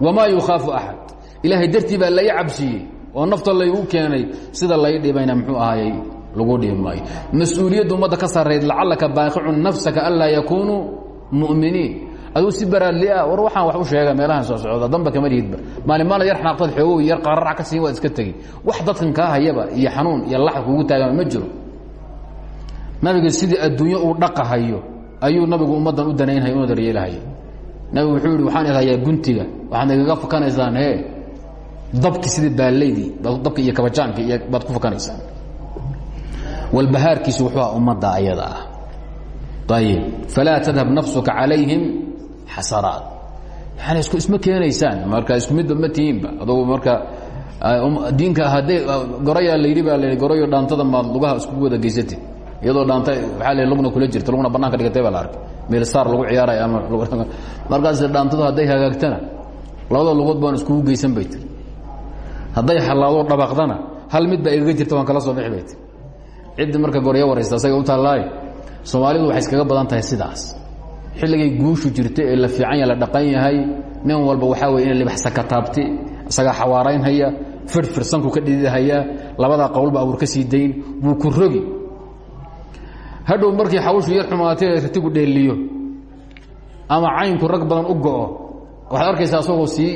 wamaa yukhaafu axad ilaahay dartii baa lay cabsiiyey oo nafta laygu keenay sida lay dhibayna muxuu ahayey lagu dhibi maayo mas'uuliyadda ummadda ka sarrayd lacalaka baaqicun nafsaka anlaa yakunuu muminiin. Aduu si baraadlia war waxaan wax u sheega meelahan soo socda damba kama lihidba maalin maalin yar xanaaqtad xoogow yar qararac ka siin waad iska tegi. Wax dadkan kaa hayaba iyo xanuun iyo lax kugu taagama ma jiro. Nabiga sidii adduunyo uu dhaqahayo ayuu nabigu ummaddan u danaynhay una daryeelahaya nabigu wuxuu yihi waxaan idhayaa guntiga waxaad igaga fakanaysaan he dabki sidii baallaydii dabki iyo kabajaankii iyo baad ku fakanaysaan walbahaarkiisu wuxuu ah ummadda ayada ah. Ayib falaa tadhab nafsuka calayhim xasaraat. Yani isma keenaysaan marka isku midba ma tihiinba. Adugu marka diinka hadday gorayaa layidhi baa la gorayo dhaantada maad lugaha iskugu wada geysatid. Iyadoo dhaanta waxaa la lugna kula jirta lugna bananka dhigatay baa la arkay. Meel saar lagu ciyaaraya ama (laughs) markaas dhaantadu hadday hagaagtana labada lugood baan iskugu geysan bay tiri hadday halaado dhabaqdana hal mid baa igaga jirta waan kala soo bixi bay tiri ciddi marka gorya waraysta asaga u taallaayo soomaalidu waxay iskaga badan tahay sidaas. Xilligay guushu jirta ee la fiican ya la dhaqan yahay nin walba waxaa wey ina libaxsa ka taabti isagaa xawaaraynhaya firfir sanku ka dhididhayaa labadaa qowlba awur ka sii dayn wuu ku rogi. Hadhow markii xawshu yar xumaatay ratigu dheeliyo ama caynku rag badan u go'o waxaad arkaysaa asagoo sii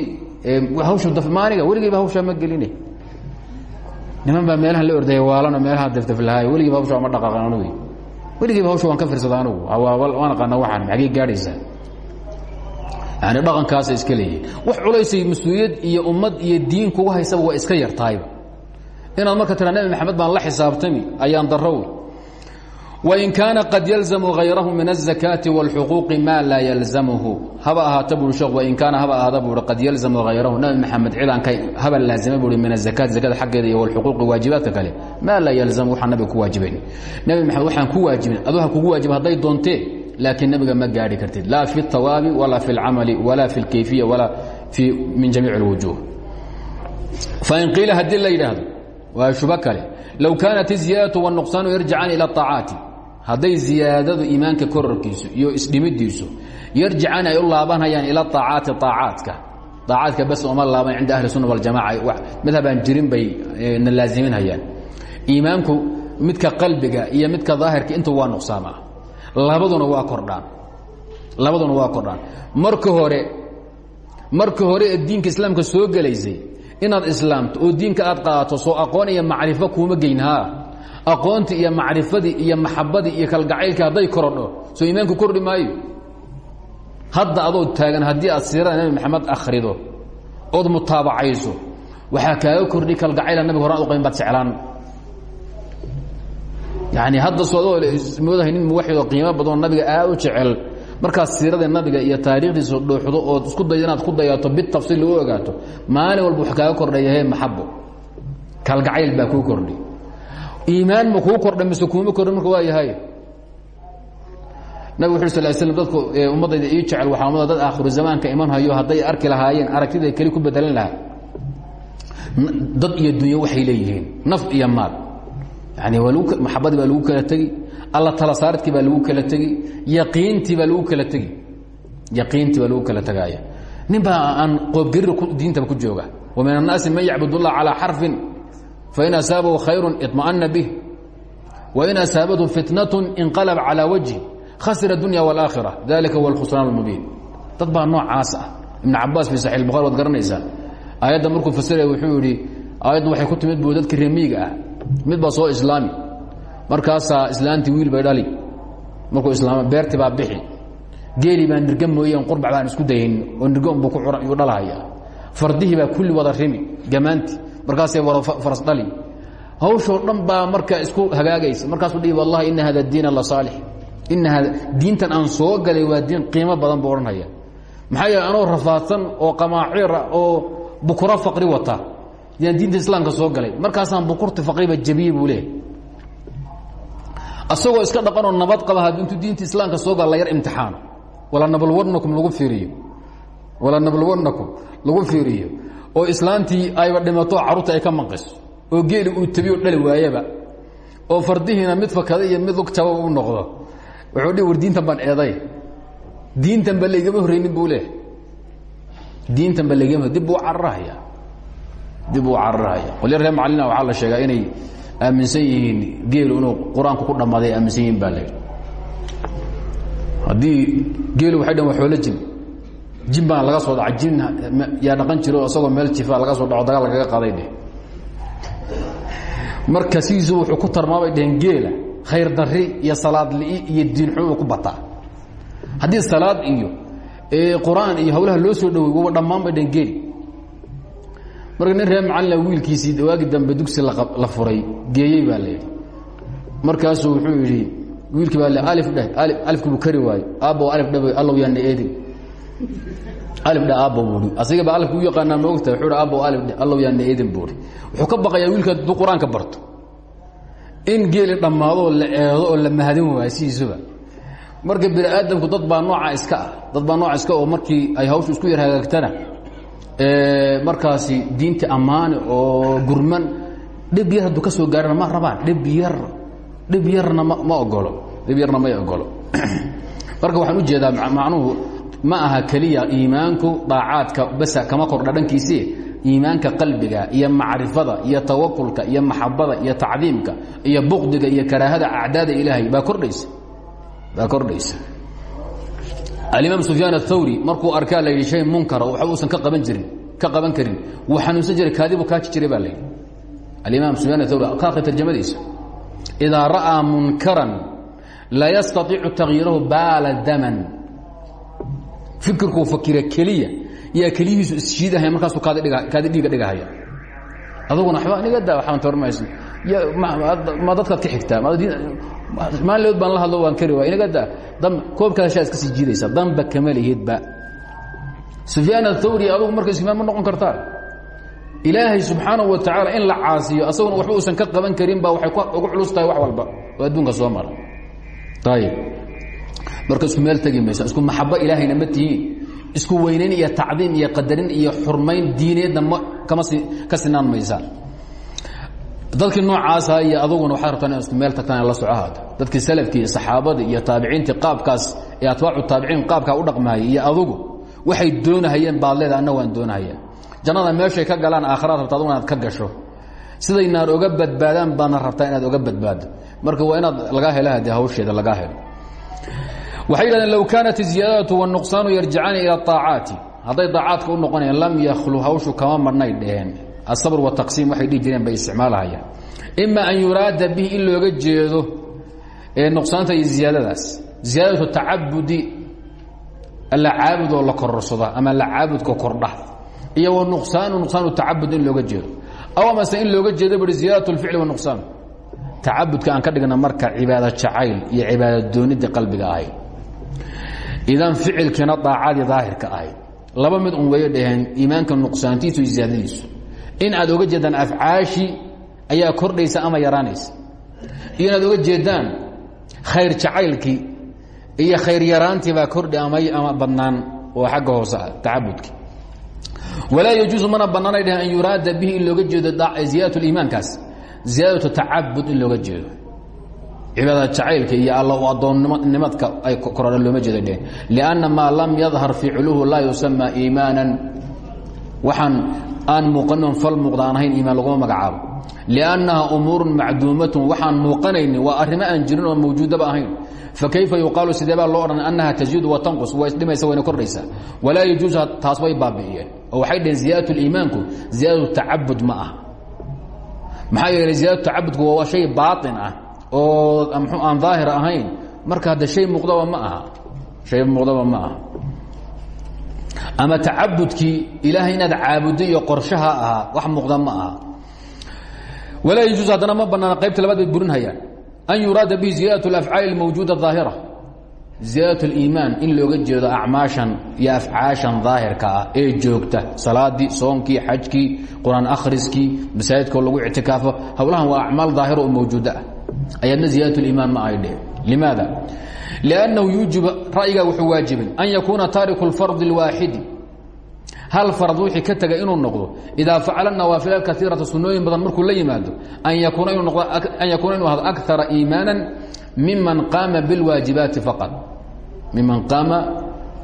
hawshu dafmaaniga weligeyba hawshaa ma geline niman baa meelahan la ordaya waalano meelaha dafdaflahaay weligiiba hawshaa ma dhaqaaqan anugu. Weligiiba hawsha waan ka fiirsada anugu. Waan aqaana waxaan xagee gaadhaysaa yani dhaqankaasay iska leeyihiin wax culaysay mas'uuliyad iyo ummad iyo diin kugu haysaba waa iska yartahayba inaad marka tiraa nebi maxamed baan la xisaabtami ayaan darrow wain kaana qad yalzamu hayrahu min الzakaati wاlxuquuqi ma laa yalzamhu haba ahaata bui sheekh wain kaana haba ahaada bui qad yalzamu hayrahu nebi maxamed cidaan ka haba laazima bui min azakaati zakada xaggeeda iyo wاlxuquuqi waajibaadka kale maa laa yalzamu waxaan nabiga ku waajibayn nebi maxamed waxaan ku waajibin aduu ha kugu waajiba hadday doontee laakiin nebiga ma gaadhi kartid laa fi الtawaabi walaa fi اlcamali walaa fi اlkayfiya walaa min jamiic اlwujuh fain qiila haddii la yidhaahdo waa shubo kale low kaanat الziyaadaةu wالnuqsaanu yarjicaan ilى الطaacaati hadday ziyaadadu iimaanka kororkiisu iyo isdhimidiisu yarjicaan ay laabanayaan ila aacaati aacaadka aacaadka bas oma laaban cinda ahli sunna waljamaca madhabaan jirin bay na laaziminhayaan iimaanku midka qalbiga iyo midka daahirka intu waa nuqsaamaa labaduna waa kordhaan. Labaduna waa kordhaan. Marka hore marka hore diinka islaamka soo gelaysay inaad islaamto oo diinka aad qaadato soo aqoon iyo macrifo kuuma geyn aqoontii iyo macrifadii iyo maxabadii iyo kalgacaylkii hadday korodho soo iimaanku kordhi maayo. Hadda adoo taagan haddii aad siirada nabi maxamed akhrido ood mutaabacayso waxaa kaaga kordhi kalgacayla nabiga horan ad qayn baad jeclaan. Yani hadda soo adoo moodahay nin muwaxid oo qiimo badanoo nabiga aa u jecel markaad siirada nabiga iyo taariikhdiisa dhuuxdo ood isku daydo inaad ku dayato bitafsiil lagu ogaato maalin walba wax kaaga kordhaya he maxabo kalgacayl baa kuu kordhi iimaan ma kuu kordha mise kuuma kordha marka waa yahay. Nabig wuxu sal slm dadku ummaddayda ii jecel waxaa ummada dad aakhiru zamaanka iman hayo hadday arki lahaayeen aragtida keli ku bedelan lahaa. Dad iyo dunyo waxay leeyihiin naf iyo maal. Yani maxabadii baa lagu kala tegi alla tala saaridkii baa lagu kala tegi yaqiintii baa lagu kala tegi. Yaqiintii baa lagu kala tegaaya. Nin baa aan qoobgerir diintaba ku jooga. Wa min annaasi man yacbud اllah calىa xarfin fain asaabahu khayru iطma'ana bih wain asaabathu fitnaة inqalab calى wajhi khasira dunya wاlaakhira dalika huwa اlkhusraan اlmubiin dad baa noocaas ah ibn cabaas fi saxi bukhari waad garanaysaa aayadda markuu fasiraya wuxuu yidhi aayaddu waxay ku timid bu dadka remiiga ah mid baa soo islaami markaasaa islaantii wiil bay dhali markuu islaama beerti baa bixi geeli baa nirga mooyeen qurbac baan isku dayayn oo nirgon buu ku yuu dhalahaya fardihii baa kulli wada rimi gamaanti markaasay wada faras dhali. Hawshoo dhan baa marka isku hagaagaysa. Markaasuu dhihi wallahi ina hada diina la saalix. Ina hada diintan aan soo galay waa diin qiimo badan buu odhanaya. Maxaa yeele anoo rafaadsan oo qamaacira oo bukuro faqri wata yaan diinta islaamka soo galay. Markaasaan bukurta faqriba jabiye buu leehay asagoo iska dhaqanoo nabad qaba haddii intuu diinta islaamka soo gala la yar imtixaano walanabluwannakum lagu fiiriyo. Walanabluwannakum lagu fiiriyo oo islaantii ayba dhimato carruurta ay ka manqiso oo geeli uu tabiyo dhali waayaba oo fardihiina mid fakada iyo mid lugtaba u noqdo wuxuu dhi war diintan baan eeday. Diintan ba laygama horraynin buu leehay diintan ba laygama dib buu cararahaya. Dib uu cararahaya. Qolya reer macalina waxaa la sheegaa inay aaminsan yihiin geelu inuu qur'aanku ku dhammaaday aaminsan yihiin baa layidhi haddii geelu waxay dhan wa xoolo baan laga soo dhaca jin yaa dhaqan jiro isagoo meel jifa laga soo dhaco dagaal lagaga qaaday dheh marka sidiisu wuxuu ku tarmaamay dheheen geela khayr dari iyo salaad li'i iyo diinxumu ku bataa. Haddii salaad iyo qur'aan iyo hawlaha loo soo dhowey waba dhammaan bay dheheen geeli. Marka nin reer macalina wiilkiisii waagi dambe dugsi la furay geeyey baa layidhi markaasuu wuxuu yidhi wiilkii baa alif dheh alifki buu kari waayo aabbo alif dheh allow yaana eedin aabbo buuhi asiga baa alifka u yaqaanaa ma ogtahay wuxuu hi aabbo allow yaana eedin buuhi wuxuu ka baqayaa wiilka hadduu qur'aanka barto. In geeli dhammaadoo la eedo oo la mahadin waayo sidiisuba. Marka bini aadamku dad baa nooca iska ah. Dad baa nooca iska oo markii ay hawshu isku yar hagaagtana markaasi diinta ammaane oo gurman dhib yar hadduu ka soo gaarana ma rabaan. Dhib yar dhib yarna ma ogolo dhib yarna may ogolo (clears throat) marka waxaan u jeedaa macnuhu ma aha keliya iimaanku daacaadka basa kama kordha dhankiisii iimaanka qalbiga iyo macrifada iyo tawakulka iyo maxabada iyo tacdiimka iyo buqdiga iyo karaahada acdaada ilaahay baa kordhaysa. Baa kordhaysa. Alimaam sufyaan athawri markuu arkaa la yidhi shay munkara waxba uusan ka qaban jirin ka qaban karin. Wuu xanuunsan jiray kaadibu kaaji jiray baa la yidhi. Alimaam sufyaan athawri ka akhri tarjamadiisa. Idaa ra'aa munkaran la yastaiicu tagyirahu baala daman fikirkuu fakira keliya. Yaa keliyihiisu isshiidahaya markaasuu kaadi dhiiga dhigahaya. Aduguna waba niga da waxaan tormaysa ma dadkaad ka xigtaa? Maallood baan la hadlo waan kari waay inaga da koobkaada shaa iska sii jiidaysa. Danba kama lihidba sufyaan athawri adugu marka ismaan ma noqon kartaa? Ilaahay subxaanahu wa tacaala in la caasiyo asaguna waxba uusan ka qaban karin baa waxay ugu culus tahay wax walba. Oo adduunka soo mara. Ayib marka isku meel tegi maysa isku maxabo ilaahayna ma tihiin. Isku weynayn iyo tacdiim iyo qadarin iyo xurmayn diineedna ma kama si ka sinaan maysaan dadkii noocaasa iyo aduguna waxaad rabtaan in isku meel tagtaan la soco haata. Dadkii salafkii iyo saxaabadii iyo taabiciintii qaabkaas ee atbaacu taabiciin qaabkaa u dhaqmaayay iyo adugu waxay doonahayeen baad leeda anna waan doonahaya jannada meeshay ka galaan aakhiraad rabta aduguna inaad ka gasho. Siday naar oga badbaadaan baadna rabtaa inaad oga badbaado marka waa inaad lagaa hela hadee hawsheeda lagaa helo waxay yidhahdeen low kaanat iziyaadatu wاnuqsaanu yarjicaani ila aacaati hadday daacaadka u noqonayaan lam yakhlu hawshu kama marhnay dheheen. Asabr wataqsiim waxay dhihi jireen bay isticmaalahayaan. Ima an yuraada bihi in looga jeedo ee nuqsaanta iyo ziyaadadaas. Ziyaadatu tacabudi alla caabudoo la kororsada ama alla caabudka kordha. Iyo wanuqsaanu nuqsaanu tacabud in looga jeedo. Aw amase in looga jeedo bui ziyaadat اlficli wanuqsaan tacabudka aan ka dhigna marka cibaada jacayl iyo cibaada doonidii qalbiga ahayd idan ficilkiina daacadii daahirka ahayd laba mid un way dhaheen iimaanka nuqsaantiisu iyo in aad oga jeedaan afcaashii ayaa kordhaysa ama yaraanaysa. Iyo inaad oga jeedaan khayr jacaylkii iyo khayr yaraantii baa kordhi ama badnaan oo xagga hoose ah tacabudkii walaa yajuusu mana bannaanay an yuraada bihi looga jeedo ziyadat iimaankaas ziyaadatu tacabud looga jeedo cibaada jacaylka iyo alla u addoonnimadka ay korodha looma jeeda dheheen lianna lam yadhar ficluhu laa yusamaa iimaanan. Waxaan aan muuqanon fal muuqda aan ahayn magacaabo. Liannaha umuurun macduumatun waxaan muuqanaynin waa arrimo aan jirin oo mawjuudaba ahayn. Fakayfa yuqaalu sidee baa loo annaha taziidu wa tanqus way isdhimaysa wayna kordhaysaa walaa yajuusu taas way baabi'iyeen. Oo waxay dhaheen ziyaadat liimaanku ziyaadatu tacabud ma ah. Maxaa yeelay ziyaadatu waa shay baain ah oo mxuu aan daahir ahayn marka hadda shay muuqdaba ma aha shay muuqdaba ma aha ama tacabudkii ilaahay inaad caabuddo iyo qorshaha ahaa wax muuqda ma aha walaa yajuusu haddana ma banaana qaybta labaad bay burinhayaan an yuraada bihi ziyaadaة اlafcaali اlmawjuuda ظaahira ziyaadaة اliimaan in looga jeedo acmaashan iyo afcaashan daahirka ah ee joogta salaadii soonkii xajkii qur-aan akhriskii masaajidkoo lagu ictikaafo howlahan waa acmaal daahira oo mawjuuda ah ayadna ziyaadaة اliimaan ma ay dheh limaada لأnnahu yuujib ra'yigaa wuxuu waajibay an yakuuna taariku اlfardi اlwaaxidi hal farad wixii ka tega inuu noqdo idaa facala nawaafil kaiirata sunooyin badan markuu la yimaado an yakuuna inuu ahdo akara iimaana miman qaama biاlwaajibaati faqad miman qaama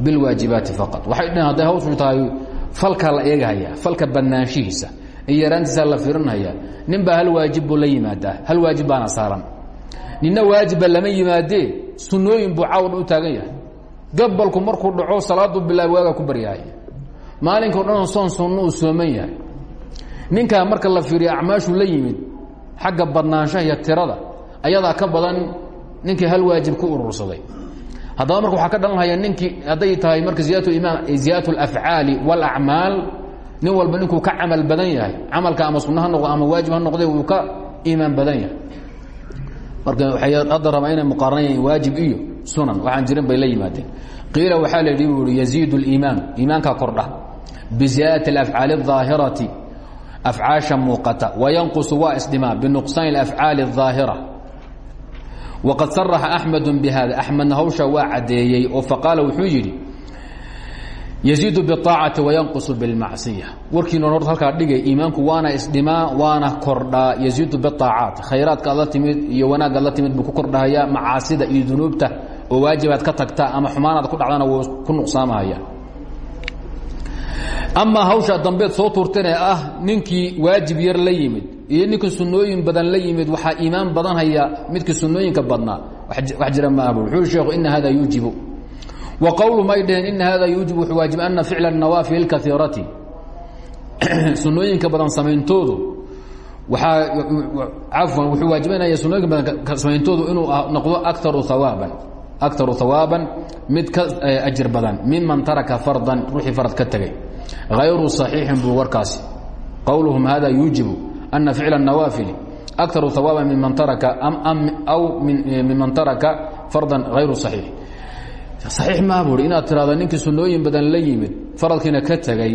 biاlwaajibaati faqad waxay dhaheen hadday hawshu tahay falkaa la eegahaya falka badnaanshihiisa iyo yaraantiisa la firinhaya nin baa hal waajib buu la yimaadaa hal waajib baana saaran. Ninna waajibba lama yimaadee sunooyin buu caawan u taagan yahay. Gabalku markuu dhaco salaadu bilaab waagaa ku baryahay. Maalinkao dhan soon sunno uu sooman yahay. Ninkaa marka la fiiriyo acmaashu la yimid xagga badnaanshaha iyo tirada ayadaa ka badan ninkii hal waajib ku urursaday. Haddaba marka waxaa ka dhalanhaya ninkii hadday tahay marka ziyadat imaan ziyadat alafcaali wاlacmaal nin walba ninkuu ka camal badan yahay camalka ama sunno ha noqdo ama waajib ha noqde wuu ka iimaan badan yahay marka waxay hadda rabaa inay muqaaranayaan waajib iyo sunan waxaan jirin bay la yimaadeen qiila waxaa la yidhi buu i yaziid اliimaan iimaankaa kordha biziyaadati اlafcaali الظaahirati afcaasha muuqata wayanqusu waa isdhimaa binuqsaan اlafcaali الظaahira waqad saraxa axmedu bihada axmedna hawsha waa caddeeyey oo faqaala wuxuu yidhi yziidu biaacati wayanqusu bilmacsiya. Warkiin hort halkaa dhigay iimaanku waana isdhimaa waana kordhaa. Yziidu biaacaat khayraadka aad la timid iyo wanaagaad la timid buu ku kordhahaya macaasida iyo dunuubta oo waajibaad ka tagta ama xumaanaad ku dhacdana wuu ku nuqsaamahaya. Amaa hawshaa dambeed soo tuurtanee ah ninkii waajib yar la yimid iyo ninkii sunooyin badan la yimid waxaa iimaan badanhaya midkii sunooyinka badnaa. Wax jira maaha bu wuxuui sheekhu ina hada yuujibu wa qowlu may dhaheen ina hada yuujibu wuxuu waajiba ana ficla اnawaafil اlkaiirati sunooyinka badan samayntoodu waaa cafwan wuxuu waajibanaya sunooyinka badan samayntoodu inuu noqdo akaru hawaaban akaru hawaaban mid ka ajir badan miman taraka fardan ruuxii farad ka tegay hayru صaxiixin buu warkaasi qowluhum hada yuujibu ana ficla الnawaafili akaru hawaaban miman taraka aw miman taraka fardan hayru صaxiix صaxiix maa buui inaad tirahdo ninkii sunooyin badan la yimid faradkiina ka tegay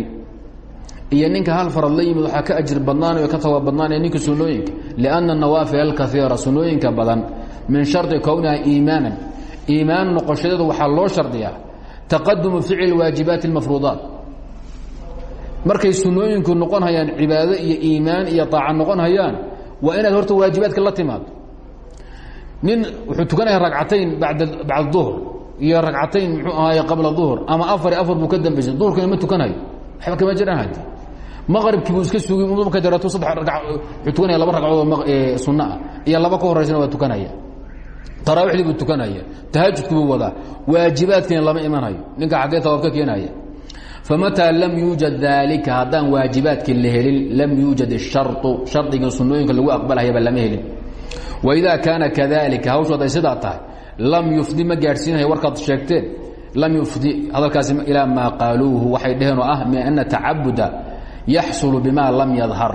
iyo ninka hal farad la yimid waxaa ka ajir badnaanayo ka tawaab badnaanaya ninka sunooyinka لأna الnawaafil اlkaiira sunooyinka badan min sharطi kwniha iimaanan iimaan noqoshadeedu waxaa loo shardiyaa taqadumu ficli waajibaati اlmafruudaat markay sunooyinku noqon hayaan cibaado iyo iimaan iyo طaaca noqon hayaan waa inaad horta waajibaadka la timaado nin wuxuu tukanaya ragcatayn bad bacd duhr iyo ragcatayn muxuu ahaay qabla duhr ama afar afar buu ka dambaysay duhurkana ma tukanayo waxba kama jiraan hadi maqribkii buu iska sugay marka dareeto saddex wuxuu tukanaya laba ragcadood oo sunno ah iyo laba ka horeysana waa tukanaya. Taraawiixdii buu tukanaya tahajudku buu wadaa waajibaadkiina lama imanayo ninka xaggee tawaab keenaya. Famataa lam yuujad daalika haddaan waajibaadkii la helin lam yuujad isharطu shardiga sunooyinka lagu aqbalhayaba lama helin. Waidaa kaana kadalika hawshu hadday sidaa lam yufdi ma gaadhsiinayo warkaad sheegteen. Lam yufdi hadalkaasi ilaa maa qaaluuhu waxay dheheen oo ah min ana tacabuda yaxsulu bima lam yadhar.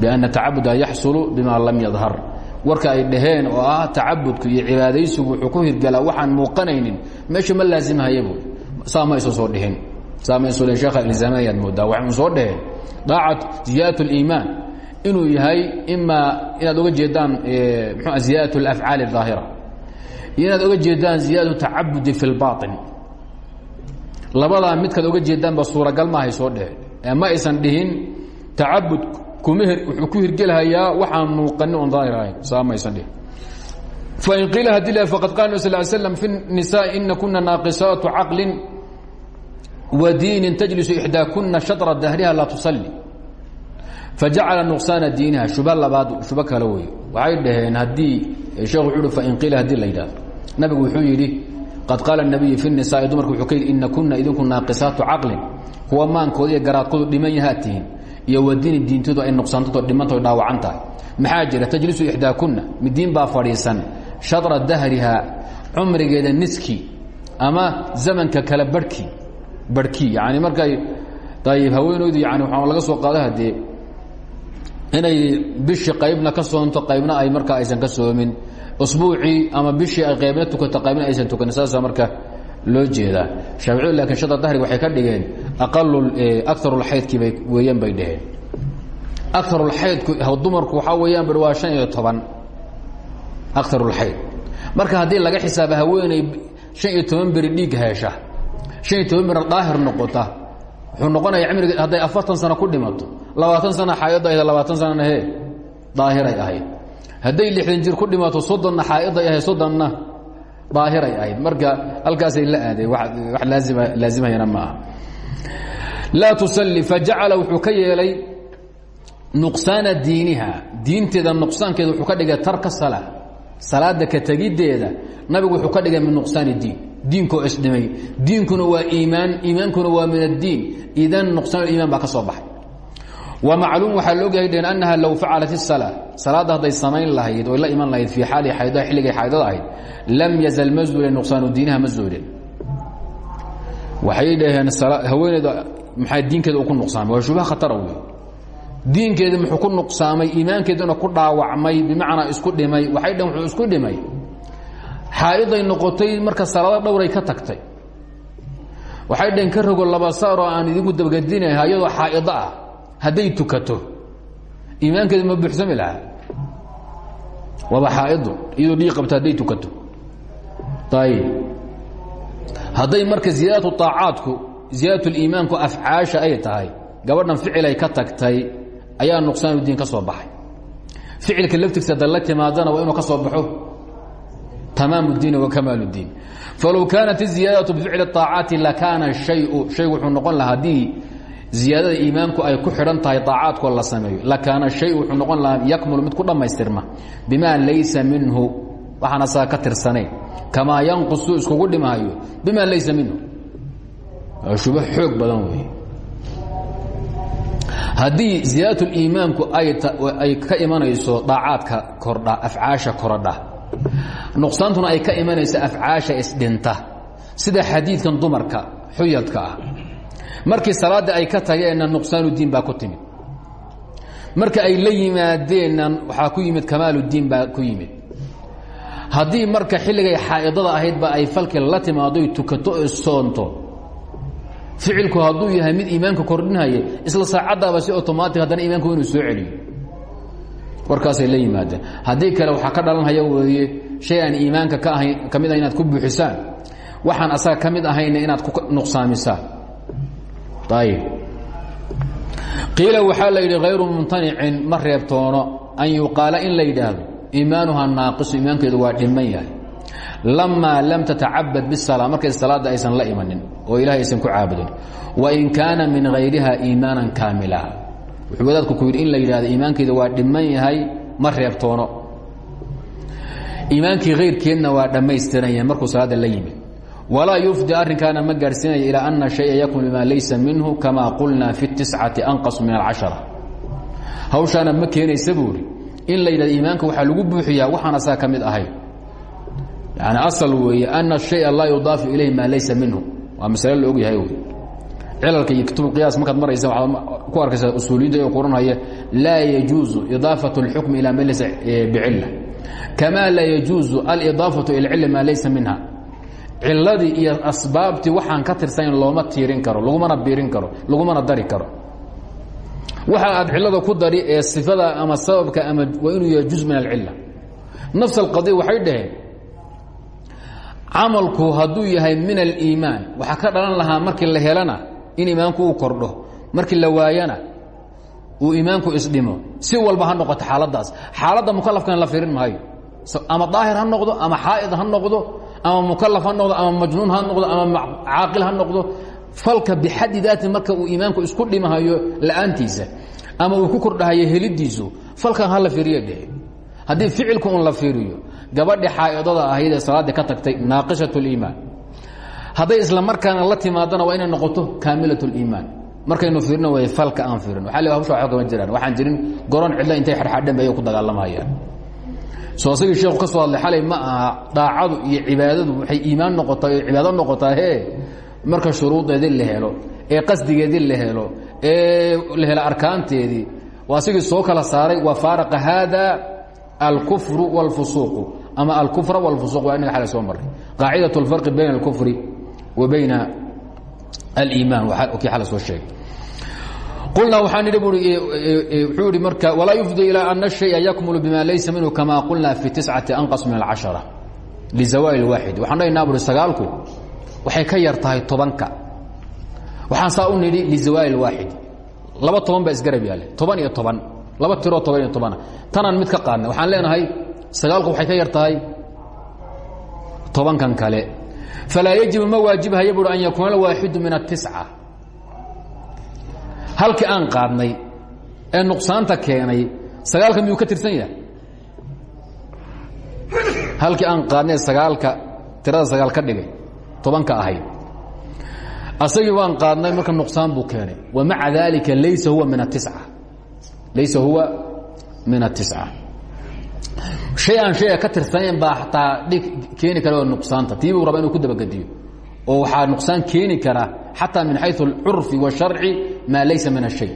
Biana tacabuda yaxsulu bima lam yadhar. Warka ay dhaheen oo ah tacabudku iyo cibaadaysigu wuxuu ku hirgalaa waxaan muuqanaynin meesha ma laasimhayabu saa mayso soo dhihin saa mayso le sheekha ilzaame ayaad moodaa waxaynu soo dhaheen. Daacat ziyaadat اliimaan inuu yahay imaa inaad oga jeedaan mxu ziyaadat اlafcaali الظaahira iyo inaad oga jeedaan ziyaadatu tacabudi fi اlbaطin labadaa midkaad oga jeedaanba suuragal maahay soo dheheen ma aysan dhihin tacabud kuma wuxuu ku hirgelhayaa waxaan muuqanin oon daahir ahayn saa ma aysan dhihin fain qiila hadii la faqad qaala sal ly slam fi الnisaءi ina kuna naaqisaatu caqli wa diinin tajlisu ixdaakuna shatra dahriha laa tusalli fajacala nuqsaana diiniha shuba labaad shubo kale wey waxay dhaheen haddii sheekh wuxuu hi fain qiila haddii la yidhahdo nabigu wuxuu yidhi qad qaala nabiyu fi nisaai dumarku wuxuu ka yidhi ina kunna idinku naaqisaatu caqlin kuwa maankooda iyo garaadkoodu dhiman yahaa tihiin iyo wadini diintoodu ay nuqsaantado dhimantao dhaawacan tahay maxaa jira tajlisu ixdaakunna midiin baa fadhiisan shadra dahriha cumrigeeda niski ama zamanka kale barhki barhki yani markay ayib haweenaydu yani waxaa laga soo qaado hadee inay bishii qaybna ka soonto qaybna ay markaa aysan ka soomin. Usbuucii ama bishii ay qaybna tukato qaybna aysan tukanin saasa marka loo jeedaa. Shaaficiyadu laakiin shadra dahriga waxay ka dhigeen aqalu akarulxaydkii bay weeyaan bay dhaheen. Akarulxaydku dumarku waxaa weeyaan ba waa shan iyo toban. Akarulxayd marka haddii laga xisaaba haweeney shan iyo toban beri dhiig heesha shan iyo toban beri daahir noqota wuxuu noqonaya cimriga hadday afartan sano ku dhimato labaatan sana xaayadda ahayd labaatan sanana he daahiray ahayd. Hadday lixdan jir ku dhimato soddonna xaaiday ahayd soddonna daahiray ahayd. Marka halkaasay la aadeen wax laazima laazimhayana ma aha. Laa tusalli fajacala wuxuu ka yeelay nuqsaana diiniha. Diinteeda nuqsaankeeda wuxuu ka dhigay tarka salaa salaada ka tegiddeeda nabigu wuxuu ka dhigay min nuqsaani diin diinkoo isdhimay diinkuna waa iimaan iimaankuna waa min addiin. Idan nuqsaan iimaan baa ka soo baxay. Wa macluum waxaa la ogyahay dheen annaha low facalat الsalaa salaadda hadday samayn lahayd oy la iman lahayd fii xaali xaydaha xilligay xaydada ahayd lam yazal ma zuulin nuqsaanu diiniha ma zuulin waxay dhaheen haweeneyda maxaa diinkeeda u ku nuqsaamay? Waa shubha khatara wey diinkeeda muxuu ku nuqsaamay iimaankeeduna ku dhaawacmay bimacnaa isku dhimay. Waxay dhaheen wuxuu isku dhimay xaa'iday noqotay marka salaado dhowray ka tagtay. Waxay dhaheen ka rogo laba saaroo aan idinku dabgadinaha iyadoo xaa'ido ah. Hadday tukato. Iimaankeedu ma buuxsami lahaa. Waaba xaaidu iyadoo dhiig qabta hadday tukato. Ayib hadday marka ziyaadatu طaacaadku ziyaadatu اliimaanku afcaasha ay tahay gabadhan ficilay ka tagtay ayaa nuqsaanu diin ka soo baxay. Ficilka laftiisa hadda la timaadana waa inuu ka soo baxo tamaam اdiin wa kamaal اdiin falow kaanat الziyaadaةu bificli الطaacaati lakaana الشhayu shaygu wuxuu noqon lahaa haddii ziyaadada iimaanku ay ku xidhan tahay aacaadkoo la sameeyo lakaana shay wuxuu noqon lahaa yakmulu mid ku dhammaystirma bimaa laysa minhu waxaan asaga ka tirsanayn kamaa yanqusu iskugu dhimaayo bimaa laysa minhu waa shubh xoog badan wey haddii ziyaadat اliimaanku ay ka imanayso daacaadka kordha afcaasha korodha nuqsaantuna ay ka imanayso afcaasha isdhinta sida xadiidkan dumarka xuyadka ah. Markii salaadda ay ka tageenna nuqsaanu diin baa ku timid. Marka ay la yimaadeenna waxaa ku yimid kamaaludiin baa ku yimid. Haddii marka xilligay xaa'idada ahaydba ay falki la timaadoy tukato o soonto. Ficilku hadduu yahay mid iimaanka kordhinhaya isla saacaddaaba si otomaatig haddana iimaanku inuu soo celiyo warkaasay la yimaadeen. Haddii kale waxaa ka dhalanhaya weeye shay aan iimaanka ka ahayn ka mid ah inaad ku buuxisaan waxaan asaga ka mid ahayna inaad ku nuqsaamisaan ayb qiila waxaa la yidhi hayru mumtanicin ma an yuqaala in la iimaanuha naaqisu iimaankeedu waa dhiman yahay. Lamaa lam tatacabad bisalaa markay salaadda aysan la imanin oo ilahay aysan ku caabudin. Wain kaana min hayriha iimaanan kaamila wuxuu wadaadku ku yidhi in la yidhahdo iimaankeedu waa dhiman yahay ma reebtoono iimaankii kayrkeedna waa dhammaystiran yahay markuu salaada la yimid. Walaa yufdi arrinkaana ma gaadhsiinaya ilaa ana shaya yakun bimaa laysa minhu kama qulna fi اtiscati anqas min alcashara. Hawshaana ma keenaysa buuri in la yidhahdo iimaanka waxaa lagu buuxiyaa waxaan asaa ka mid ahayn asal weeye ana shaya laa yudaafu ilayh maa laysa minhu. Waa masale la yahay cilalka iyo kutub qiyaas markaad maraysa waxaad ku arkaysaa usuuliyiinta ay qoranhaya laa yajuuzu idaafatu اlxukmi ilaa ma laysa e, bicila kamaa laa yajuuzu alidaafatu ila cila laysa minha ciladii iyo asbaabtii waxaan ka tirsayn looma tiirin karo lagumana biirin karo lagumana dari karo. Waxa aad cilada ku dari ee sifada ama sababka ama waa inuu yahay juz min alcila nafs alqadiya waxay dhaheen camalku hadduu yahay min aliimaan. Waxaa ka dhalan lahaa markii la helana in iimaanku uu kordho. Markii la waayana uu iimaanku isdhimo. Si walba ha noqoto xaaladaas. Xaaladda mukalafkana la fiirin maayo. Ama daahir ha noqdo ama xaa'id ha noqdo ama mukalaf ha noqdo ama majnuun ha noqdo ama caaqil ha noqdo falka bixaddi daati marka uu iimaanku isku dhimahayo la'aantiisa ama uu ku kordhahayo helidiisu falkan ha la fiiriyo dhehe haddii ficilku un la fiiriyo gabadhi xaa'idada ahayd ee ka tagtay naaqishat اliimaan hadday isla markaana la timaadana waa inay noqoto kaamilaة اliimaan markaynu fiirino way falka aan fiirin waa le hawsha wa kama jiraan waxaan jirin goron cidla intay xadxadhan bay ku dagaalamahayaan soo asagii sheekhu ka soo hadlay xalay ma aha daacadu iyo cibaadadu waxay iimaan noqotaa o cibaado noqotaa he marka shuruudeedii la helo ee qasdigeedii la helo ee la helo arkaanteedii waa sigii soo kala saaray wa faaraqa haada alkufru wاlfusuuqu ama alkufra wاlfusuq waa inaga xalay soo maray qaacidaة اlfarqi bayna اlkufri wa bayna aliimaan. Kii ala soo sheegay. Qulnaa waxaan idhi e, e, e, wuxuu idhi marka walaa yufdi ilaa ana shaya yakmulu bima laysa minhu kama qulna fi tiscati anqas min alcashara lizawaali waaxid waxaan dhaynaa buri sagaalku waxay ka yar tahay tobanka. Waxaan saa u nidhi lizawaali waaxid laba toban baa isgarab yaale. Toban iyo toban. Laba tiroo toban iyo tobana. Tanaan mid ka qaadnay waxaan leenahay sagaalku waxay ka yar tahay tobankan kale falaa yajibu ma waajibhaya buui an yakuuna alwaaxidu min atisca halkii aan qaadnay ee nuqsaanta keenay sagaalka miyuu ka tirsan yahay halkii aan qaadnay ee sagaalka tirada sagaal ka dhigay tobanka ahayd asagii waan qaadnay marka nuqsaan buu keenay wamaca daalika laysa huwa min atisca laysa huwa min atisca hay aan shayga ka tirsanayn baa ataa dhig keeni kara nuqsaanta tiibuu raba inuu ku dabagediyo oo waxaa nuqsaan keeni kara xataa min xayu اlcurfi wاsharci maa laysa min ahay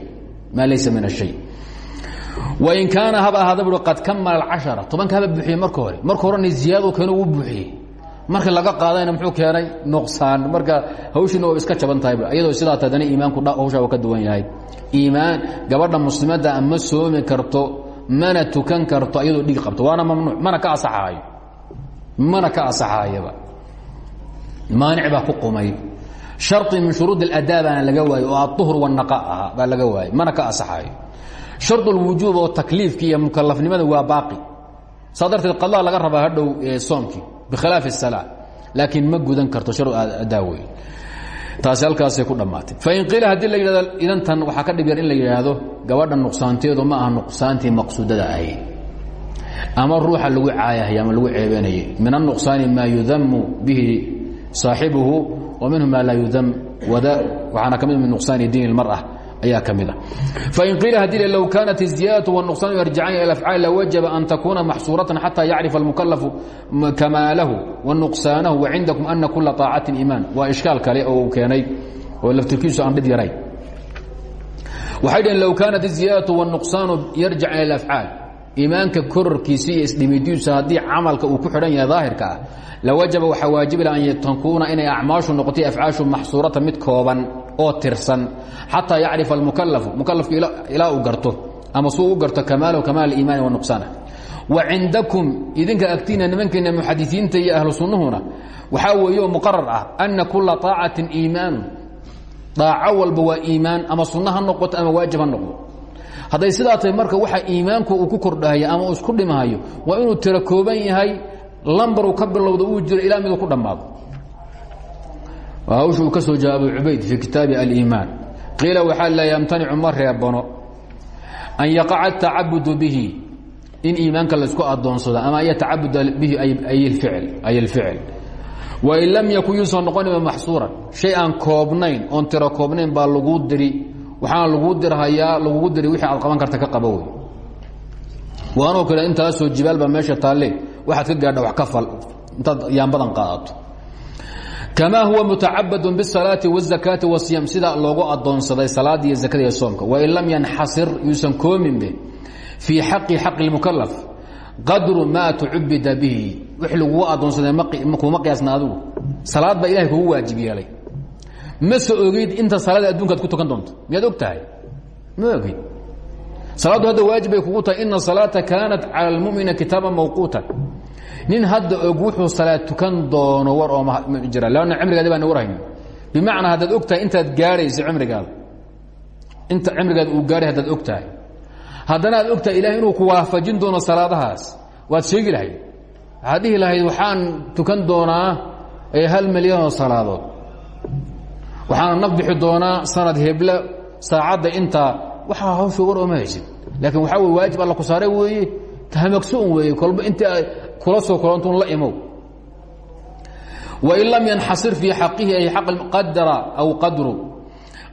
maa laysa min الshay wain kaana haba ahaada bui qad kamala اcashara tobanka haba buuxiye marka hore marka horena ziyaado keeno uu buuxiyey marka laga qaadayna muxuu keenay nuqsaan marka hawshiina waa iska jaban tahay iyadoo sidaa tadana iimaanku hawshaa waa ka duwan yahay iimaan gabadha muslimadda ma soomi karto mana tukan karto iyadoo dhig qabto waana mamnuuc mana ka asaxaayo mana ka asaxaayaba maanic baa ku qumay shardi min shuruud اladaa baana laga waayey oo aلطuhr والnaqa ahaa baa laga waayey mana ka asaxaayo shard اlwujuub oo takliifki iyo mukalafnimada waa baaqi saa darteed qada laga rabaa hadhow soomkii bikhilaaf الsalaa laakiin ma gudan karto shar adaa wey taasi halkaasay ku dhammaatay fain qiila haddii la yidhahdo idantan waxaa ka dhib in la yidhaahdo gabadha nuqsaanteedu ma aha nuqsaantii maqsuudada ahayd ama ruuxa lagu caayahaya ama lagu ceebanayay min anuqsaani maa yudamu bihi saaxibuhu wa minhu maa laa yudam waxaana ka mid ah nuqsaani diini lmar'a ah ayaa ka mid a fain qiila haddii low kaanat الزiyaadaة والnuqsaan yarjicaan ilى afcaal lawajaba an takuuna maxsuuraةa xatى yacrifa اlmukalafu kamaalahu wanuqsaanahu wacindakum ana kula طaacati iimaan waa ishkaal kale oo uu keenay oo laftirkiisu aan dhib yarayn waxay dhaheen low kaanat الزiyaadaة والnuqsaanu yarjic ilى اafcaal iimaanka kororkiisa iyo isdhimidiisa haddii camalka uu ku xidhan yahay daahirka ah lawajaba waxaa waajibila an takuuna inay acmaashu noqotay afcaashu maxsuurata mid kooban oo tirsan xataa yacrifa almukalafu mukalafku ilaa uu garto ama suu u garto kamaalahu kamaal iimaani wanuqsaana wa cindakum idinka agtiina nimankeena muxadisiinta iyo ahlu sunnuhuna waxaa weeyo muqarar ah ana kula طaacatin iimaanu daaco walba waa iimaan ama sunno ha ama waajib ha noqdo. Hadday marka waxa iimaanku uu ku kordhahayo ama uu isku dhimahayo waa inuu tiro kooban yahay lambar uu ka bilowda uu jiro ilaa ku dhammaado hawsha uu ka soo jaa abu cubayd fii kitaabi aliimaan. Qiila waxaa la yamtanicu ma reebano an yaqaca atacabudu bihi in iimaanka laysku adoonsado ama an yatacabuda bihi ay اlficl wain lam yakun yuusan noqonima maxsuuran shay aan koobnayn oon tiro koobnayn baa laguu diri waxaana laguu dirhayaa lagugu diri wixii aad qaban karta ka qaba wey waanoo kale intaasoo jibaal baa meesha taalle waxaad ka gaadha wax ka fal intaad yaanbadan qaadato kamaa huwa mutacabadu bالsalaaةi والzakaati والsiyam sida loogu adoonsaday salaada iyo zakada iyo soomka wain lam yanxasir yuusan koominbe fii xaqi xaqi اlmukalaf qadru maa tucubida bihi wix lagugu adoonsaday kuma qiyaasna adigu salaad baa ilahay kugu waajib yeelay mase ogid inta salaada adduunkaad ku tukan doonto miyaad og tahay ma ogid salaaddu hadda waajib bay kugu tahay ina salaata kaanat cala اlmumina kitaaba mawquuta nin hadda og wuxuu salaad tukan doono war oo jira. Lanna cimrigaadi baana warhayn bimacnaa haddaad og tahay intaad gaadhayso cimrigaada inta cimrigaada uu gaadhay haddaad og tahay haddana aad og tahay ilahay inuu ku waafajin doono salaadahaas. Waad sheegi lahayd. Waxaad dhihi lahayd waxaan tukan doonaa hal milyanoo salaadood. Waxaana naf bixi doonaa sanad hebla saacadda intaa waxaa hawsha war ooma haysid. Laakiin waxaa wey waajib alla ku saare weeye. Tahamagsoon weeye. Kolba inta kula soo kolantun la imow. Wain lam yanxasir fii xaqihi ay aq qadara aw qadru.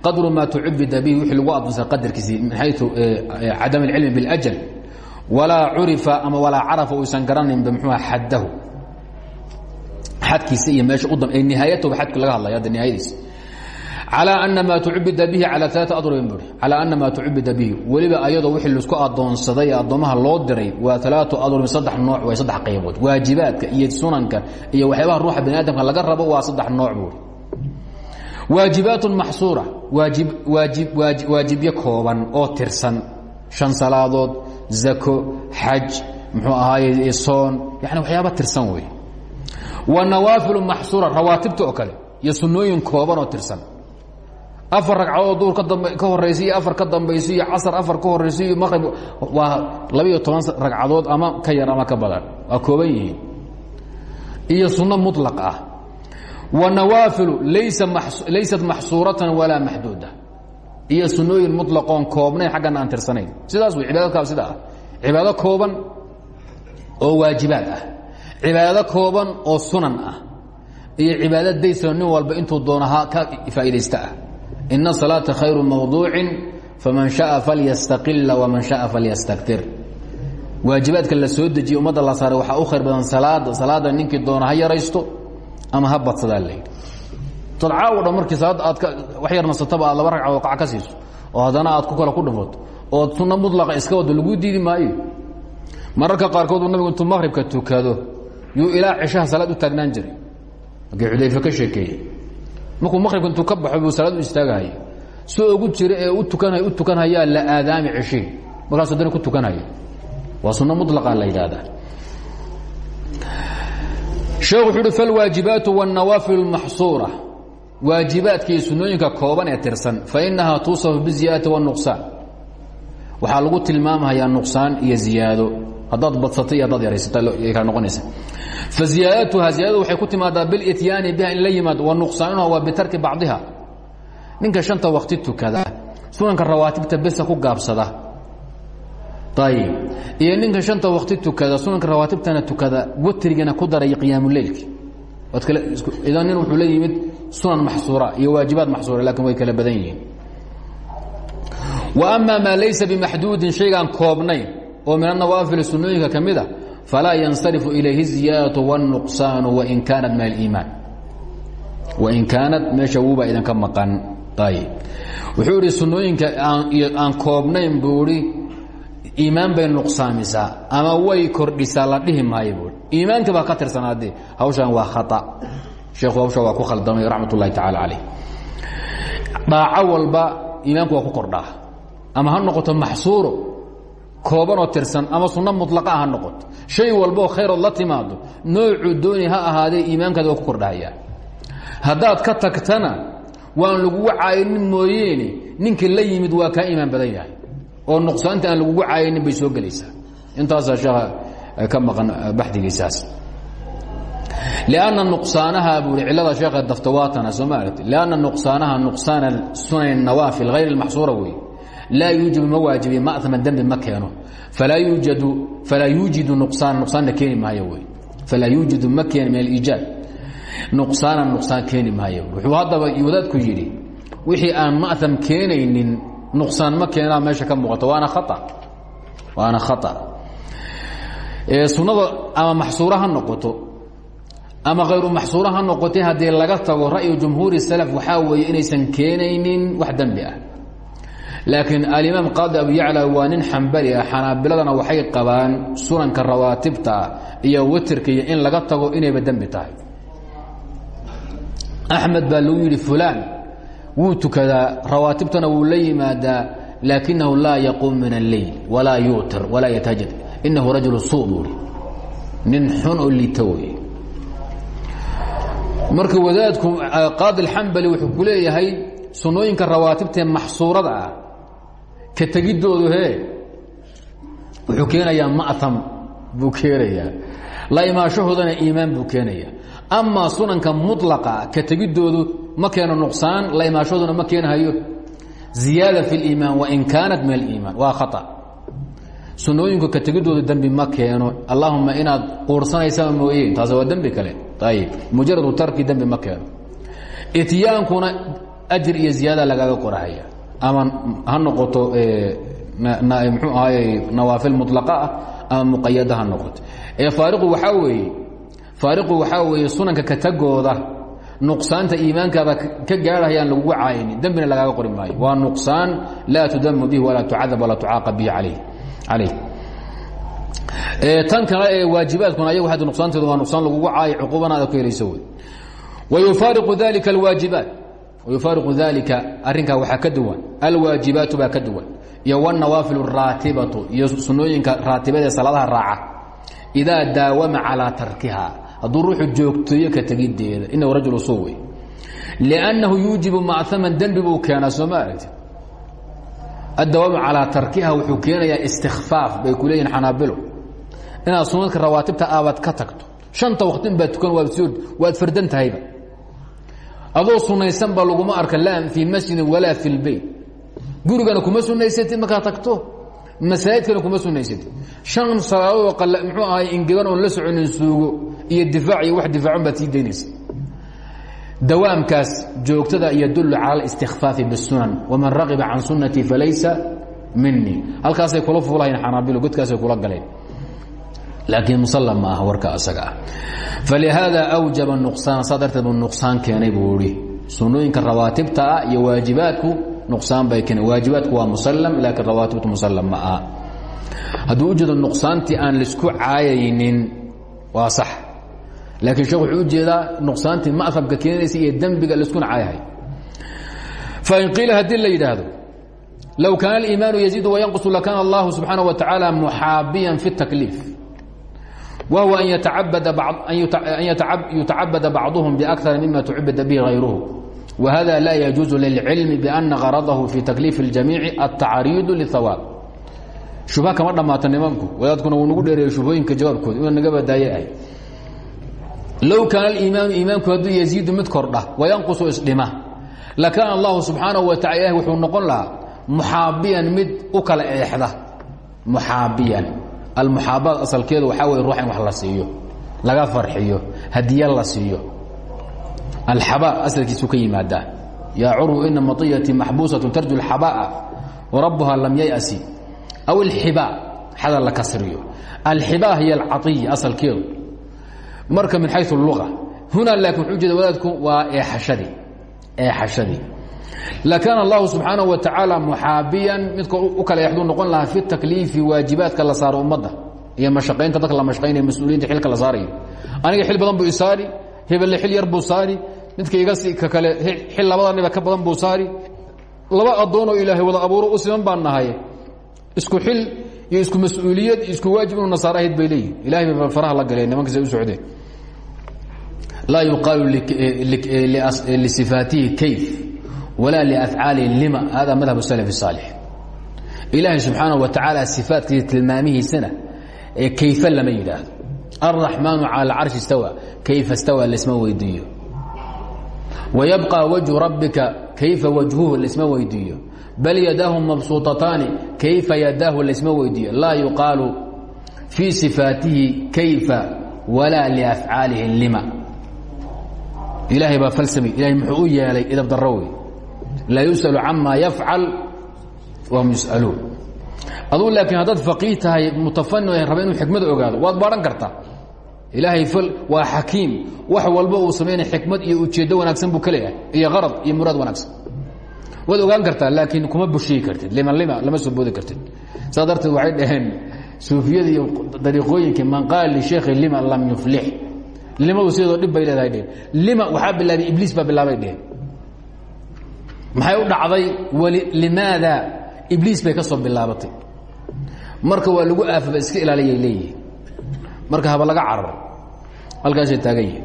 Qadru maa tucubida bihi wixii lagu addoonsa qadarkiisii min xayu cadam اlcilmi biاljal walaa curifa ama walaa carafa uysan garanaynba mxuua xaddahu. Xadkiisa iyo meesha u dam ee nihaayatahu xadka laga hadlaya hadda calى ana maa tucubida bihi calى aa adrubin bui calى ana maa tucubida bihi weliba ayadoo wixii laisku adoonsaday ee addoommaha loo diray waa alaau adrubin saddex nooc way saddex qaybood waajibaadka iyo sunanka iyo waxyaabaha ruuxa bani aadamka laga rabo waa saddex nooc buui waajibaat maxsuura waajibyo kooban oo tirsan shan salaadood zako xaj muxuu ahaaye soon yani waxyaaba tirsan wey wa nawaafilu maxsuura rawaatibta oo kale iyo sunnooyin kooban oo tirsan afar ragcadood duur ka horaysa iyo afar ka dambayso iyo afar ka horayso iyo maqrib waa labiiyo ama ka yar ama ka badan. Waa kooban yihiin. Iyo sunno muطlaq ah. Wanawaafilu laysat maxsuuratan walaa maxduuda. Iyo sunooyin muطlaqoon koobnayn xaggana aan tirsanayn. Sidaas wey cibaadadkaa sida ah. Kooban oo waajibaad ah. Cibaado kooban oo sunan ah. Iyo cibaado daysano walba intuu doonaha ka faa'iidaysta ah ina الsalaaةa khayru mawduuci faman shaءa falyastaqila wman shaءa falyastaktir waajibaadka la soo dejiye ummadda la saaray waxaa u khayr badan salaada salaada ninkii doona ha yaraysto ama ha badsadaa layidhi tad caawo dhan markii salaadda aad wax yar nasataba aad laba ragcadood qac ka siiso oo haddana aad ku kale ku dhufato ood sunno mudlaqa iska wado laguu diidi maayo mararka qaarkood uu nabigu intuu maqhribka tukado yuu ilaa cishaha salaad u taagnaan jiray markii xudayfe ka sheekeeyey markuu maqhribka intuu ka baxo buu salaad u istaagahaya soo ogu jira ee u tukanhay u tukanhayaa la aadaami ceshii markaasuu dana ku tukanhaya waa sunno mudlaqa la yidhaahdaa sheekh wuxuu uhi falwaajibaatu wاlnawaafil اlmaxsuura waajibaadka iyo sunooyinka kooban ee tirsan fainahaa tuusafu biziyaadati wاnuqsaan waxaa lagu tilmaamhayaa nuqsaan iyo ziyaado haddaad badsato iyo haddaad yaraysata kala noqonaysa faziyaadatuha ziyaadadu waxay ku timaadaa bilityaani biha in la yimaado wanuqsaanuha waa bitarki bacdiha. Ninka shanta wakti tukada sunanka rawaatibta besa ku gaabsada. Ayib iyo ninka shanta wakti tukada sunanka rawaatibtana tukada watrigana ku daray qiyaamuleylki idan nin wuxuu la yimid sunan maxsuura iyo waajibaad maxsuura laakiin way kala badan yihiin. Wa ama maa laysa bimaxduudin shaygaan koobnayn oo min anawaafil sunooyinka ka mida falaa yansarifu ilayhi ziyaadatu wاnuqsaanu wain kaanat min aliimaan wain kaanat meesha wuubaa idinka maqan. Ayib wuxuu idhi sunooyinka aan koobnayn buu ihi iimaan bay nuqsaamisaa ama way kordhisaa la dhihi maayo buui iimaanka baa ka tirsanaade hawshan waa khaa sheekhu hawsha waa ku khaldamay raxmat ullahi tacaala calayh. Dhaaco walba iimaanku ku kordhaa. Ama ha noqoto maxsuuro koobanoo tirsan ama sunno muطlaqa ha noqoto shay walboo khayrood la timaado. Noocuu dooni ha ahaadee iimaankaada waa ku kordhahayaa haddaad ka tagtana waan lagugu caayinin mooyeene ninka la yimid waa kaa iimaan badan yahay. Oo nuqsaanta aan lagugu caayinin bay soo gelaysaa. Intaasaa sheekha eh, ka maqan eh, baxdigiisaas. Lanna nuqsaanaha buu i cilada sheekha daftawaatana soo ma aragti? Lanna nuqsaanaha nuqsaana sunayn nawaafil hayr اmaxsuura wey laa yuujibu ma waajibiy ma'aman dembi ma keeno. Falaa yuujidu nuqsaan nuqsaanna keeni maayo wey. Falaa yuujidu ma keeni min aliijaab nuqsaanan nuqsaan keeni maayo wuxuu haddaba wadaadku yidhi wixii aan ma'am keenaynin nuqsaan ma keenaa meesha ka muuqato waana khaa waana khaa sunnada ama maxsuura ha noqoto ama hayru maxsuura ha noqotay haddii laga tago ra'yu jumhuuri salaf waxaa weeye inaysan keenaynin wax dembi ah laakiin alimaam qaadi abu yacla waa nin xambali ah xanaabiladana waxay qabaan sunanka rawaatibta iyo witirka iyo in laga tago inayba dembi tahay. Axmed baa lagu yidhi fulaan wuu tukadaa rawaatibtana wuu la yimaadaa laakinahu laa yaquum min alleyl walaa yuutir walaa yatajad inahu rajul suu buui nin xun oo liita wey marka wadaadku qaadi alxambali wuxuu ku leeyahay sunnooyinka rawaatibtae maxsuurada ah ka tegidoodu hee wuxuu keenayaa ma'am buu la imaashahoodana iimaan buu keenaya sunanka mulaqa ka tegidoodu ma keeno nuqsaan la imaashahooduna ma keenahayo. Ziyaada fi اliimaan wain kaanat min aliimaan waa khaa sunooyinku ka tegidoodu dembi ma keeno. Allahuma inaad quursanaysaba mooye. Taas waa dembi kale. Ayib mujaradu tarki dembi ma keeno. Ityaankuna ajir iyo ziyaada lagaaga qorahaya ama ha noqoto mxuu ahaay nawaafil mulaqa ah ama muqayada ha noqoto. Ee faariqu waxaa weeye faariqu waxaa weeye sunanka ka tagooda nuqsaanta iimaankaada ka gaadhayaan lagugu caayinin dembina lagaaga qori maayo. Waa nuqsaan laa tudamu bihi walaa tucadab walaa tucaaqab bihi calayh tan kale ee waajibaadkuna ayagu hadda nuqsaanteedu waa nuqsaan lagugu caayo cuquubana aad ku helayso wey wayufaariqu dalika alwaajibaat yufaariqu dalika arinkaa waxaa ka duwan alwaajibaatu baa ka duwan iyo wanawaafil raatibatu iyo sunooyinka raatibadee salaadaha raaca idaa daawama calaa tarkiha hadduu ruuxu joogteeyo ka tegideeda inahu rajul suu wey liannahu yuujibu macaman dembi buu keenaa soo ma aragti addawaamu calaa tarkiha wuxuu keenayaa istikfaaf bay ku leeyihiin xanaabilo inaad sunadka rawaatibta aabad ka tagto shanta wakti inbaad tukan waad fardan tahayba adoo sunaysanba laguma arka laa fii masjidin walaa fi اlbeyt gurigana kuma sunaysatid markaad tagto masaajidkana kuma sunaysatid shan salaadood muxuu ahay ingegan oon la soconin suugo iyo difaac iyo wax difaacon baad sii daynaysa dawaamkaas joogtada yadulu cala اlistikfaafi bالsunan waman raqiba can sunatii falaysa minii halkaasay kula fuulahayn xanaabilo godkaasay kula galeen laakiin musala ma aha warka asaga ah. Falihaada awjaba nuqsaan saa darteed buu nuqsaan keenay buu ihi sunooyinka rawaatibta ah iyo waajibaadku nuqsaan bay keeneen waajibaadku waa musallam laakiin rawaatibtu musallam ma aha. Hadduu u jeedo nuqsaantii aan la isku caayaynin waa sax. Laakiin sheekh wuxuu u jeedaa nuqsaantii ma'habka keenaysa iyo dembiga laiskuna caayahay. Fain qiila haddii la yidhaahdo low kaana aliimaanu yaziidu wayanqusu lakaana allahu subxaanaه wa tacaala muxaabiyan fi اtakliif waaw an yutacabada bacduhum biakara mima tucbida bihi hayruhu wahada laa yajuuzu lilcilmi biana garadahu fi takliifi اljamiici atacriidu lihawaab shubha kama dhammaata nimanku wadaadkuna wuu nagu dheereeya shubhooyinka jawaabkooda inuu naga badaaye ahy low kaana aliimaanu iimaanku hadduu yaziidu mid kordha wayanqusu isdhima lakaana allahu subxaanahu wa tacala ilahi wuxuu noqon lahaa muxaabiyan mid u kala eexda muxaabiyan almuxaabaad asalkeedu waxaa wey ruux in wax la siiyo laga farxiyo hadiya la siiyo. Alxabaa asalkiisu ka yimaadaa yaacuru ina matiyati maxbuusatu tarju alxaba'a warabbuha lam yayasi. Aw alxibaa xada la kasriyo. Alxibaa hiy alcaiya asalkeedu. Marka min xayu luga hunaa laakiin wuxuu jeeda wadaadku waa eexashadii eexashadii lakaana allahu subxaanaه wa tacaala muxaabiyan midka u kala exduu noqon lahaa fi takliifi waajibaadka la saaro ummadda iyo mashaqaynta dadka la mashaqaynaya mas'uuliyiinta xilka la saarayo aniga xil badan buu isaari hebelle xil yar buu saari midka iga ka kale xil labadaniba ka badan buu saari laba addoonoo ilaahay wada abuuro u siman baan nahay isku xil iyo isku mas'uuliyad isku waajib inuu nasaaro ahayd bay leeyihiin ilahay bay faraha la galeen nimankas ay u socdeen laa yuqaalu lisifaatihi kayf walaa lafcaali lima hada madhab salaf الsaalix ilaahay subxaana wa tacaala sifaatkiisa tilmaamihiisana ee kayfe lama yidhaahdo alraxmaanu cala alcarshi istawa kayfa istawa laisma weydiiyo wayabqa wajhu rabbika kayfa wajhuhu laisma weydiiyo bal yadaahu mabsuutataani kayfa yadaahu laisma weydiiyo laa yuqaalu fii sifaatihi kayfa walaa liafcaalihi lima ilaahay baa falsamay ilahay muxuu u yeelay idabdarro wey laa yus'alu camaa yafcal wahum yus'aluun aduu laakiin haddaad faqiih tahay mutafani raba inuu xikmad ogaado waad baadhan kartaa ilaahay waa xakiim wax walba uu samaynay xikmad iyo ujeeddo wanaagsan buu ka leeyahay iyo qarad iyo muraad wanaagsan waad ogaan kartaa laakiin kuma bushiyi kartid liman lima lama soo boodi kartid saas darteed waxay dhaheen suufiyada iyo dariiqooyinkii man qaala lisheekhi lima lam yuflix limadu sideedoo dhib bay leedahay dheheen lima waxaa bilaabay ibliis baa bilaabay dheheen maxay u dhacday? Limaada? Ibliis bay ka soo bilaabatay. Marka waa lagu aafaba iska ilaaliyay leeyihiin marka haba laga cararo. Halkaasay taagan yihiin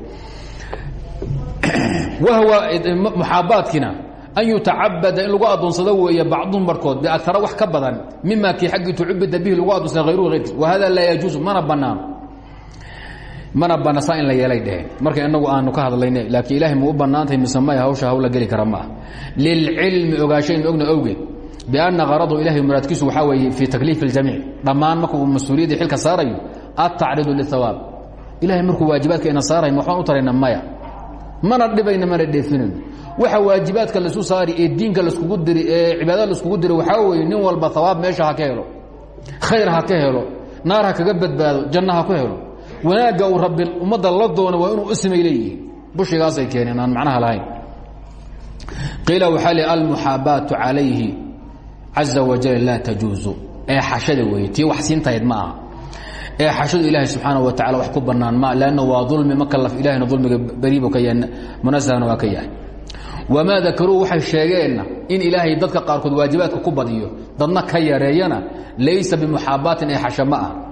(clears throat) wahwa muxaabaadkiina an yutacabada in lagu adoonsado weeye bacduhum barkood. Biagara wax ka badan mima kii aggii tucubida bihi lagu adoonsada hayruhu hayrkiis wahada laa yajuusu mana banaano mana bana saa in la yeelay dheheen marka inagu aanu ka hadlayna laakiin ilahay ma u bannaantahay mise maya hawsha hawla geli kara ma ah lilcilmi ogaashaynu ogna awgeed bianna qaradu ilahay muraadkiisu waxaa weeye fii takliifi اljamiic dhammaan marka uu mas'uuliyadda xilka saarayo atacridu lihawaab ilahay markuu waajibaadka ina saarayo waxbaan u tarayna maya. Mana dhibayna mana dheefinayno waxa waajibaadka laisu saari ee diinka laskugu diri ee cibaadada laiskugu diri waxaa weeye nin walba hawaab meesha ha ka helo khayr ha ka helo naar ha kaga badbaado janno ha ku helo wanaagga uu rabbi ummadda la doono waa inuu usimay leeyihiin. Bushigaasay keeneen aan macnaha lahayn. Qiila waxaa li almuxaabaatu calayhi caza wajal laa tajuuzu. Ee xashada weeye tii wax siintahayd ma aha. Ee xashadu ilaahay subxaana wa tacala wax ku bannaan ma lanna waa dulmi ma kalaf ilahayna dulmiga beriibu ka yahay munasahana waa ka yahay. Wamaa dakaruu waxay sheegeenna in ilaahay dadka qaarkood waajibaadka ku badiyo dadna ka yareeyana laysa bimuxaabaatin ee xasha ma ah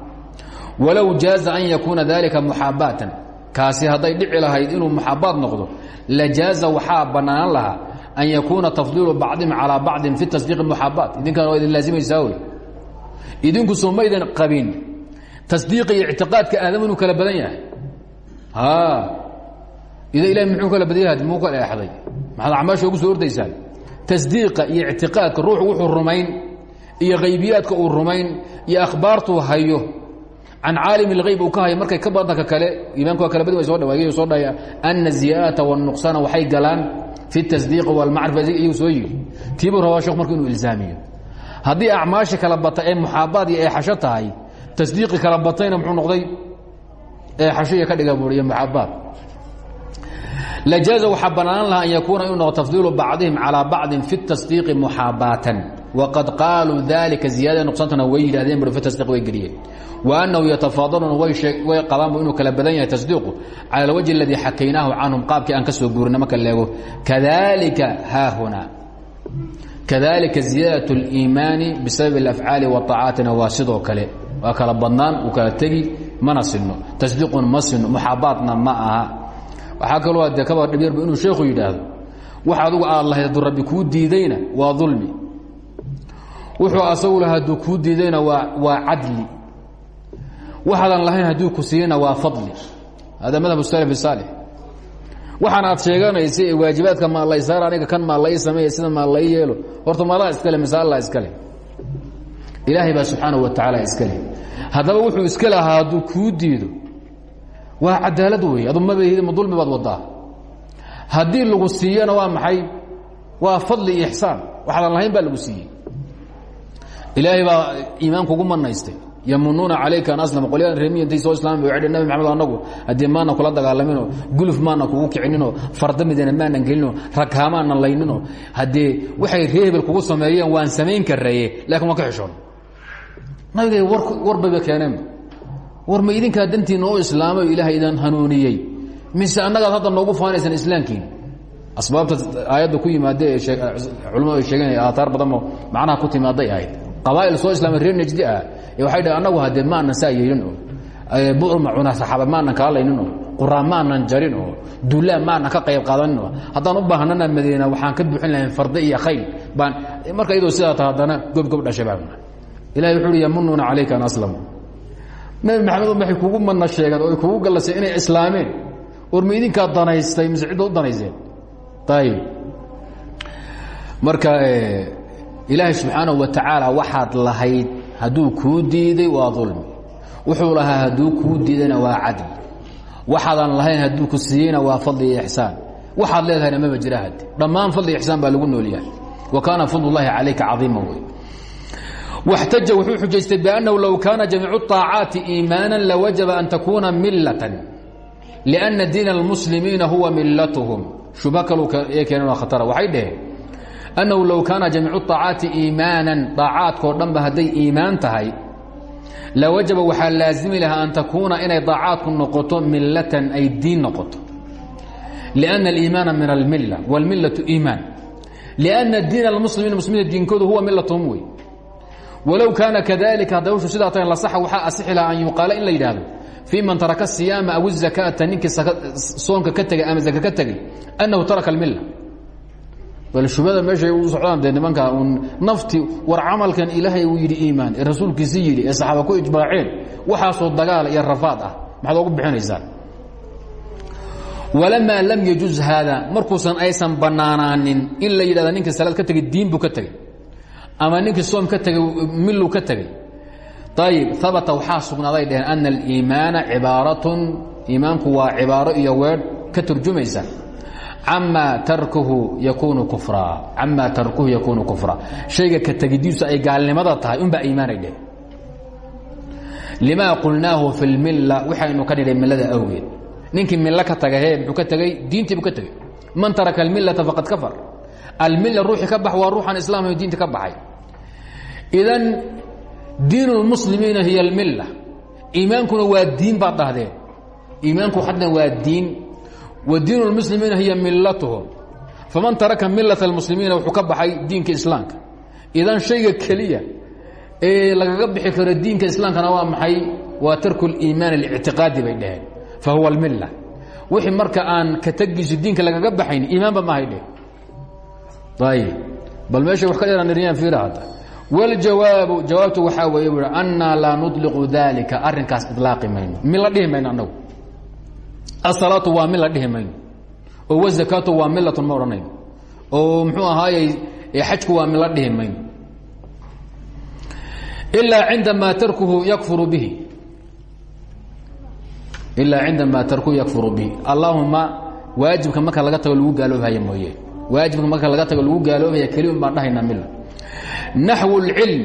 walow jaaza an yakuuna dalika muxaabaatan kaasi hadday dhici lahayd inuu muxaabaad noqdo la jaaza waxaa bannaan lahaa an yakuuna tafdiilu bacdihim calaa bacdin fi tasdiiqi muxaabaat. Idinkan waa idin laazimaysaa wey idinku soo maydan qabin. Tasdiiqa iyo ictiqaadka aadam inuu kala badan yahay. Ida ilahi muxuu kala badan yahay muu kala eexday maxaad acmaasha ugu soo ordaysaan tasdiiqa iyo ictiqaadka ruuxu wuxuu rumayn iyo haybiyaadka uu rumayn iyo akhbaartuu hayo can caalim اlhayb uu ka hayo markay ka badanka kale iimaanku waa kala badin way so dha soo dhaya ana الziyaadata والnuqsaana waxay galaan fi الtasdiiqi wاlmacrifa iyu soo yiri tiibuu rabaa shekh marku inuu ilzaamiyo haddii acmaashi kala bata ee muxaabaad iyo eexasho tahay tasdiiqi kala batayna muxuu noqday eexasho iyo ka dhiga buur iyo muxaabaad lajaaza waxaa bannaan lahaa an yakuuna inuu noqo tafdiilu bacdihim calىa bacdin fi الtasdiiqi muxaabaatan waqad qaaluu dalika ziyaadada nuqsaantana way yidhahdeen bur fi tasdiiq way geliyeen وأنhu yتaفاadلuna way qabaanbu inuu kala badan yahay تصديiqu calى الوجه اladي xakaynaahu canهum qaabkii aan ka soo guurina marka leego kadalika haahuna kadalika زiyaadaة الإimaani bisabaب الأfعاali والطaacaatina waa sidoo kale waa kala badnaan uu kala tegi mana sino tasdiiqun ma sino muxaabaatna ma aha waxaa kaloo de kaba dhibyarba inuu sheekhu yidhaahdo wax adugu aad lahayd hadduu rabbi kuu diidayna waa dulmi wuxuu asagu laha hadduu kuu diidayna waa cadli. Waxaadan lahayn hadduu ku siiyeyna waa fadli. Hada madhab salaf saalix. Waxaan aad sheeganaysa ee waajibaadka maalaysaar aniga kan maa lai sameeya sida maa lai yeelo. Horta madaa iskale mise allah iskale ilaahay baa subxaanahu wa tacaala iskale haddaba wuxuu iska lahaa hadduu kuu diido. Waa cadaalad weeye adu mabahid ma dulmi baad wadaa haddii lagu siiyana waa maxay? Waa fadli iyo ixsaan. Waxaadan lahayn baa lagu siiyey ilaahay baa iimaan kugu manaystay. Ymunuuna calayka an aslama. Qolyadan reemiya intay soo islaami ba waxay nabi maxamed maana kula dagaalaminoo guluf maana kugu kicininoo farda midana maanan gelinoo raghaamaanan layninoo haddee waxay ree kugu sameeyeen waan samayn karaye laakiin waan xishoon. Nabigay war bayba keeneenba war ma idinkaa dantiina oo islaamay ilaahay idan hanuuniyey. Mise annagaad hadda noogu faanaysaan islaamkiin? Asbaabta aayadda ku yimaade ee culamadu ay sheegeen aataar ku timaaday ahayd qabaa'il soo islaamay reer najdi ah waxay dhaheen annagu haddee ma aanan saa yeelin oo bu'ur macuna saxaaba ma aanan kaa laynin oo quraan ma aanan jarin oo duulaan ma aanan ka qayb qaadanin oo haddaan u baahnana madiina waxaan ka buuxin lahayn farde iyo khayl baan marka iyadoo sidaa ta haddana gob gob dhashay baan ilahay wuxuu uhi yamunuuna calayka an aslamu. Nabi maxamed waxay kugu mana sheegeen oo ay kugu gallaseen inay islaameen. War ma idinkaa danaystay mise cidda u danayseen? Ayib marka ilaahay subxaanahu wa tacaala waxaad lahayd hadduu kuu diiday waa dulmi wuxuu lahaa hadduu kuu diidayna waa cadl waxaadan lahayn hadduu ku siiyeyna waa fadli iyo ixsaan waxaad leedahayna maba jira hadde dhammaan fadli ixsaan baa lagu nool yahay wa kaana fadl اllahi calayka cadiima wey واxtaja wuxuu xujaystay بأnnahu low kaana jamiicu الطaacaati iimaaنا lawajaba an takuuna milaة لأnna diin الmuslimiina huwa milatهm shubha kalu keenan waa khatara waxay dhaheen أnnahu low kaana jamiicu الطaacaati iimaanan طaacaadkao dhanba hadday iimaan tahay lawajaba waxaa laazimi lahaa an takuuna inay طaacaadku noqoto milatan ay diin noqoto لأnna الإimaana min اlmila واlmilaة iimaan لأnna diin اlmuslimiina muslimiinta diinkoodu huwa milatهm wey walow kaana kadalika hadday hawshu sidaa tahay lasaxa waxaa asixi lahaa an yuqaala in la yidhaahdo fii man taraka siyaama aw izakaata ninkii soonka ka tegay ama zaka ka tegey annahu taraka almilla bal shubada meeshay u socdaan dee nimanka uun nafti war camalkan ilaahay uu yidhi iimaan ee rasuulkiisi yidhi ee saxaaba ku ijmaaceen waxaasoo dagaal iyo rafaad ah. Maxaad ogu bixinaysaan? Walamaa lam yajuz haada markuusan aysan bannaanaanin in la yidhahda ninkii salaad ka tegey diin buu ka tegey ama ninkii soom ka tegey milu ka tegey ayib abata waxaa sugnaaday dheheen ana aliimaana cibaaratun iimaanku waa cibaaro iyo weedh ka turjumaysa camaa tarkuhu yakuunu kufra. Camaa tarkuhu yakuunu kufra. Shayga ka tegidiisu ay gaalnimada tahay unbaa iimaanay dheh limaa qulnaahu fi lmilla waxaynu ka dhigay millada awgeed. Ninkii milo ka taga he ka tegey diintii buu ka tegey man taraka almillata faqad kafar. Almilla ruuxii ka bax waa ruuxan islaamay diinta ka idan diin اlmuslimiina hiy اlmilla iimaankuna waa diin baad dhahdeen iimaanku xaddan waa diin wa diin اlmuslimiina hiya milatuhum faman taraka milaة اlmuslimiina wuxuu ka baxay diinka islaamka idan shayga keliya ee lagaga bixi karo diinka islaamkana waa maxay waa tarku اliimaan اlictiqaadi bay dhaheen fahuwa اlmilla wixii marka aan ka tegiisu diinka lagaga baxayn iimaanba mahay dheh ayb bal meesha wax ka dheeraan fiira hadda wاljawaabu jawaabtu waxaa weeye bu annaa laa nuطliqu dalika arrinkaas iطlaaqi mayno min la dhihi mayno annagu asalaatu waa min la dhihi mayno oo wazakaatu waa milatun ma odhanayno oo muxuu ahaayey xajku waa min la dhihi mayno ilaa cindamaa tarkuhu yakfuru bihi ilaa cindamaa tarkuhu yakfuru bihi allaahuma waajibka marka laga tago lagu gaaloobhaya mooye waajibka marka laga tago lagu gaaloobaya keli un baan dhahaynaa mila naxw اlcilm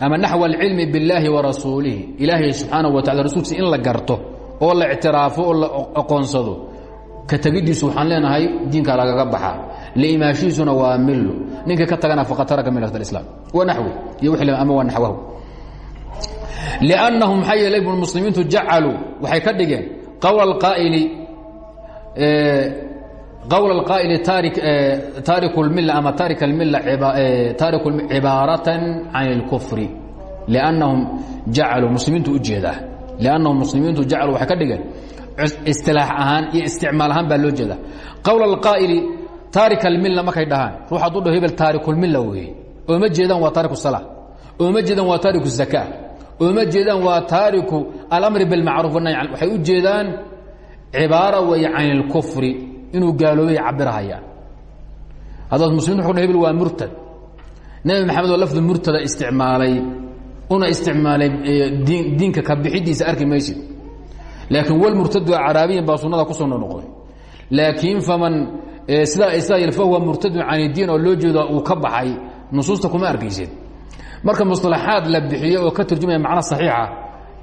ama naxw اlcilmi biاllaahi warasuulihi ilaahay subxaanaه wa tacala rasuulkiisa in la garto oo la ictiraafo oo la aqoonsado. Ka tegidiisu waxaan leenahay diinka lagaga baxa. Liimaashihiisuna waa millo. Ninka ka tagana faqad taraka millat اislaam wanaxwi iyo w ama waa naxwahu. Liannahum maxaa yeele ibnmuslimiintu jacaluu. Waxay ka dhigeen qawla alqaa'ili qowla alqaa'ili taariku lmilla ama taarika lmilla taariku cibaaratan can اlkufri liannahum jacaluu. Muslimiintu u jeedaa. لأnnahum muslimiintu jacaluu waxay ka dhigeen istilaax ahaan iyo isticmaal ahaan baa loo jeedaa qowl اlqaa'ili taarik اlmila markay dhahaan ruux hadduu dhaho hebel taariku اlmila weeye ooma jeedaan waa taariku الsalaa ooma jeedaan waa taariku الzaka ooma jeedaan waa taariku alamri bاlmacruuf والnahy an waxay u jeedaan cibaara weeye can اlkfri inuu gaaloobay cabirahayaan haddaad muslimiin u hebel waa murtad nebi maxamed oo lafdi murtada isticmaalay una isticmaalay diinka ka bixidiisa arki maysid laakiin walmurtadu caraabiyan baa sunnada ku soo noqday laakiin faman sidaa sidaa fahuwa murtadun can diin oo loo jeedo uu ka baxay nusuusta kuma arkaysid marka musطalaxaad la bixiyo oo ka turjumaya macno saxiixa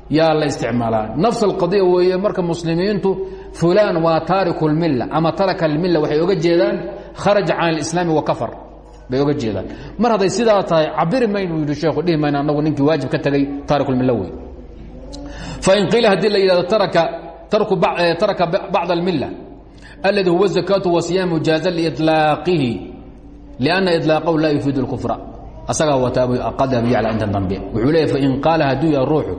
yaa la isticmaalaa nafs alqadiya weeye marka muslimiintu fulaan waa taariku اlmila ama taraka اlmila waxay oga jeedaan kharaja can اlislaami wa kafar bay oga jeedaan mar hadday sidaa tahay cabiri maynu yidhi sheekhu dhihi mayno annagu ninkii waajib ka tegay taarikulmilowey fain qiila haddii la yidhahdo taraka bacd almilla aladi huwa zakaatu wasiyaamu jaaza liitlaaqihi lianna iطlaaqahu laa yufiidu اlkufra asagaa wataabu qadabi yacla inta dambe. Wuxuu leeyahy fain qaala hadduu yaha ruuxu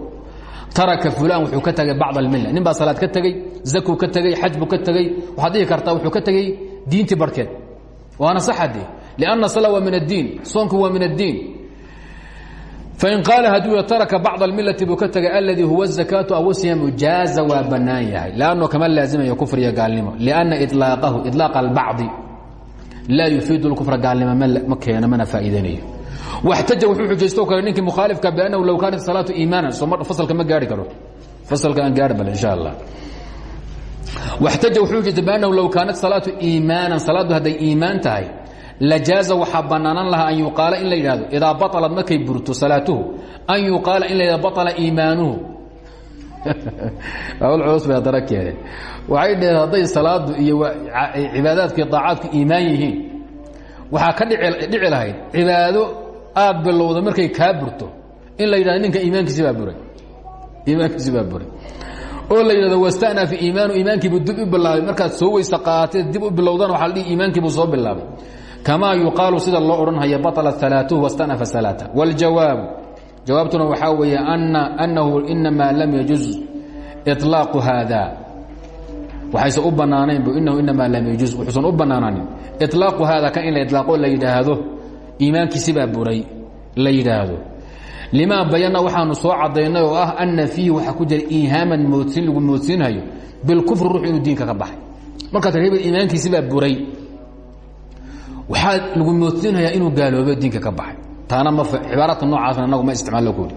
taraka fulan wuxuu ka tegay bacd almilla. Nin baa salaad ka tegey zakuu ka tegey xaj ka tegey waxaad dhihi kartaa wuxuu ka tegey diintii barhkeed waana saxadee lianna sala waa min addiin soonku waa min addiin fain qaala hadduu taraka bacd almillati buu ka tegay alladii huwa الzakaatu aw siyaamu jaaza waa bannaan yahay lanno kama laazimayo kufriya gaalnimo lianna iطlaaqahu iطlaaqa albacdi laa yufiidu اlkufra gaalnimo ma keeno mana faa'iidanayo waxtaja wuxuu xujaysto kale ninkii mukhaalifka biannahu low kaanat salaatu iimaanan soo fasalka ma gaari karo fasalka aan gaari bal insha allah waxtaja wuxuu xujaysta biannahu low kaanat salaatu iimaanan salaaddu hadday iimaan tahay lajaaza waxaa bannaanan lahaa an yuqaala in la yidhahdo idaa baطalad markay burto salaatuhu an yuqaala in la yidhahdo baطala iimaanuhu. (laughs) Awl culus bay haddana keeneen waxay dhaheen hadday salaadu iyo cibaadaadku iyo daacaadku iimaan yihiin waxaa ka dhici lahayd cibaado aad bilowda markay kaa burto. In la yidhahdo ninka iimaankiisi baa buray. Iimaankiisi baa buray. Oo la yidhahdo wastanafi iimaanu iimaankiibuu dib u bilaabay. Markaad soo weyse qaateed dib u bilowdana waxa la dhihi iimaankiibuu soo bilaabay kamaa yuqaalu sida loo odhanhaya baطla salaatuhu wastanafa salaata wاljawaabu jawaabtuna waxaa weeye annahu inamaa lam yajuz iطlaaqu haada waxayse u bannaanayn bu inahu inamaa lam yajuz wuxuusan u bannaanaanin iطlaaqu haada kan in la iطlaaqo la yidhaahdo iimaankiisibaa buray la yidhaahdo limaa bayana waxaanu soo cadaynay oo ah ana fiihi waxaa ku jira iihaaman moodsin lagu moodsiinhayo bilkufri ruux inuu diinka ka baxay markaad tir hebel iimaankiisibaa buray waxaa lagu moodsiinhayaa inuu gaaloobo diinka ka baxay taana ma cibaaraadka noocaasna inagu ma isticmaallo kuuri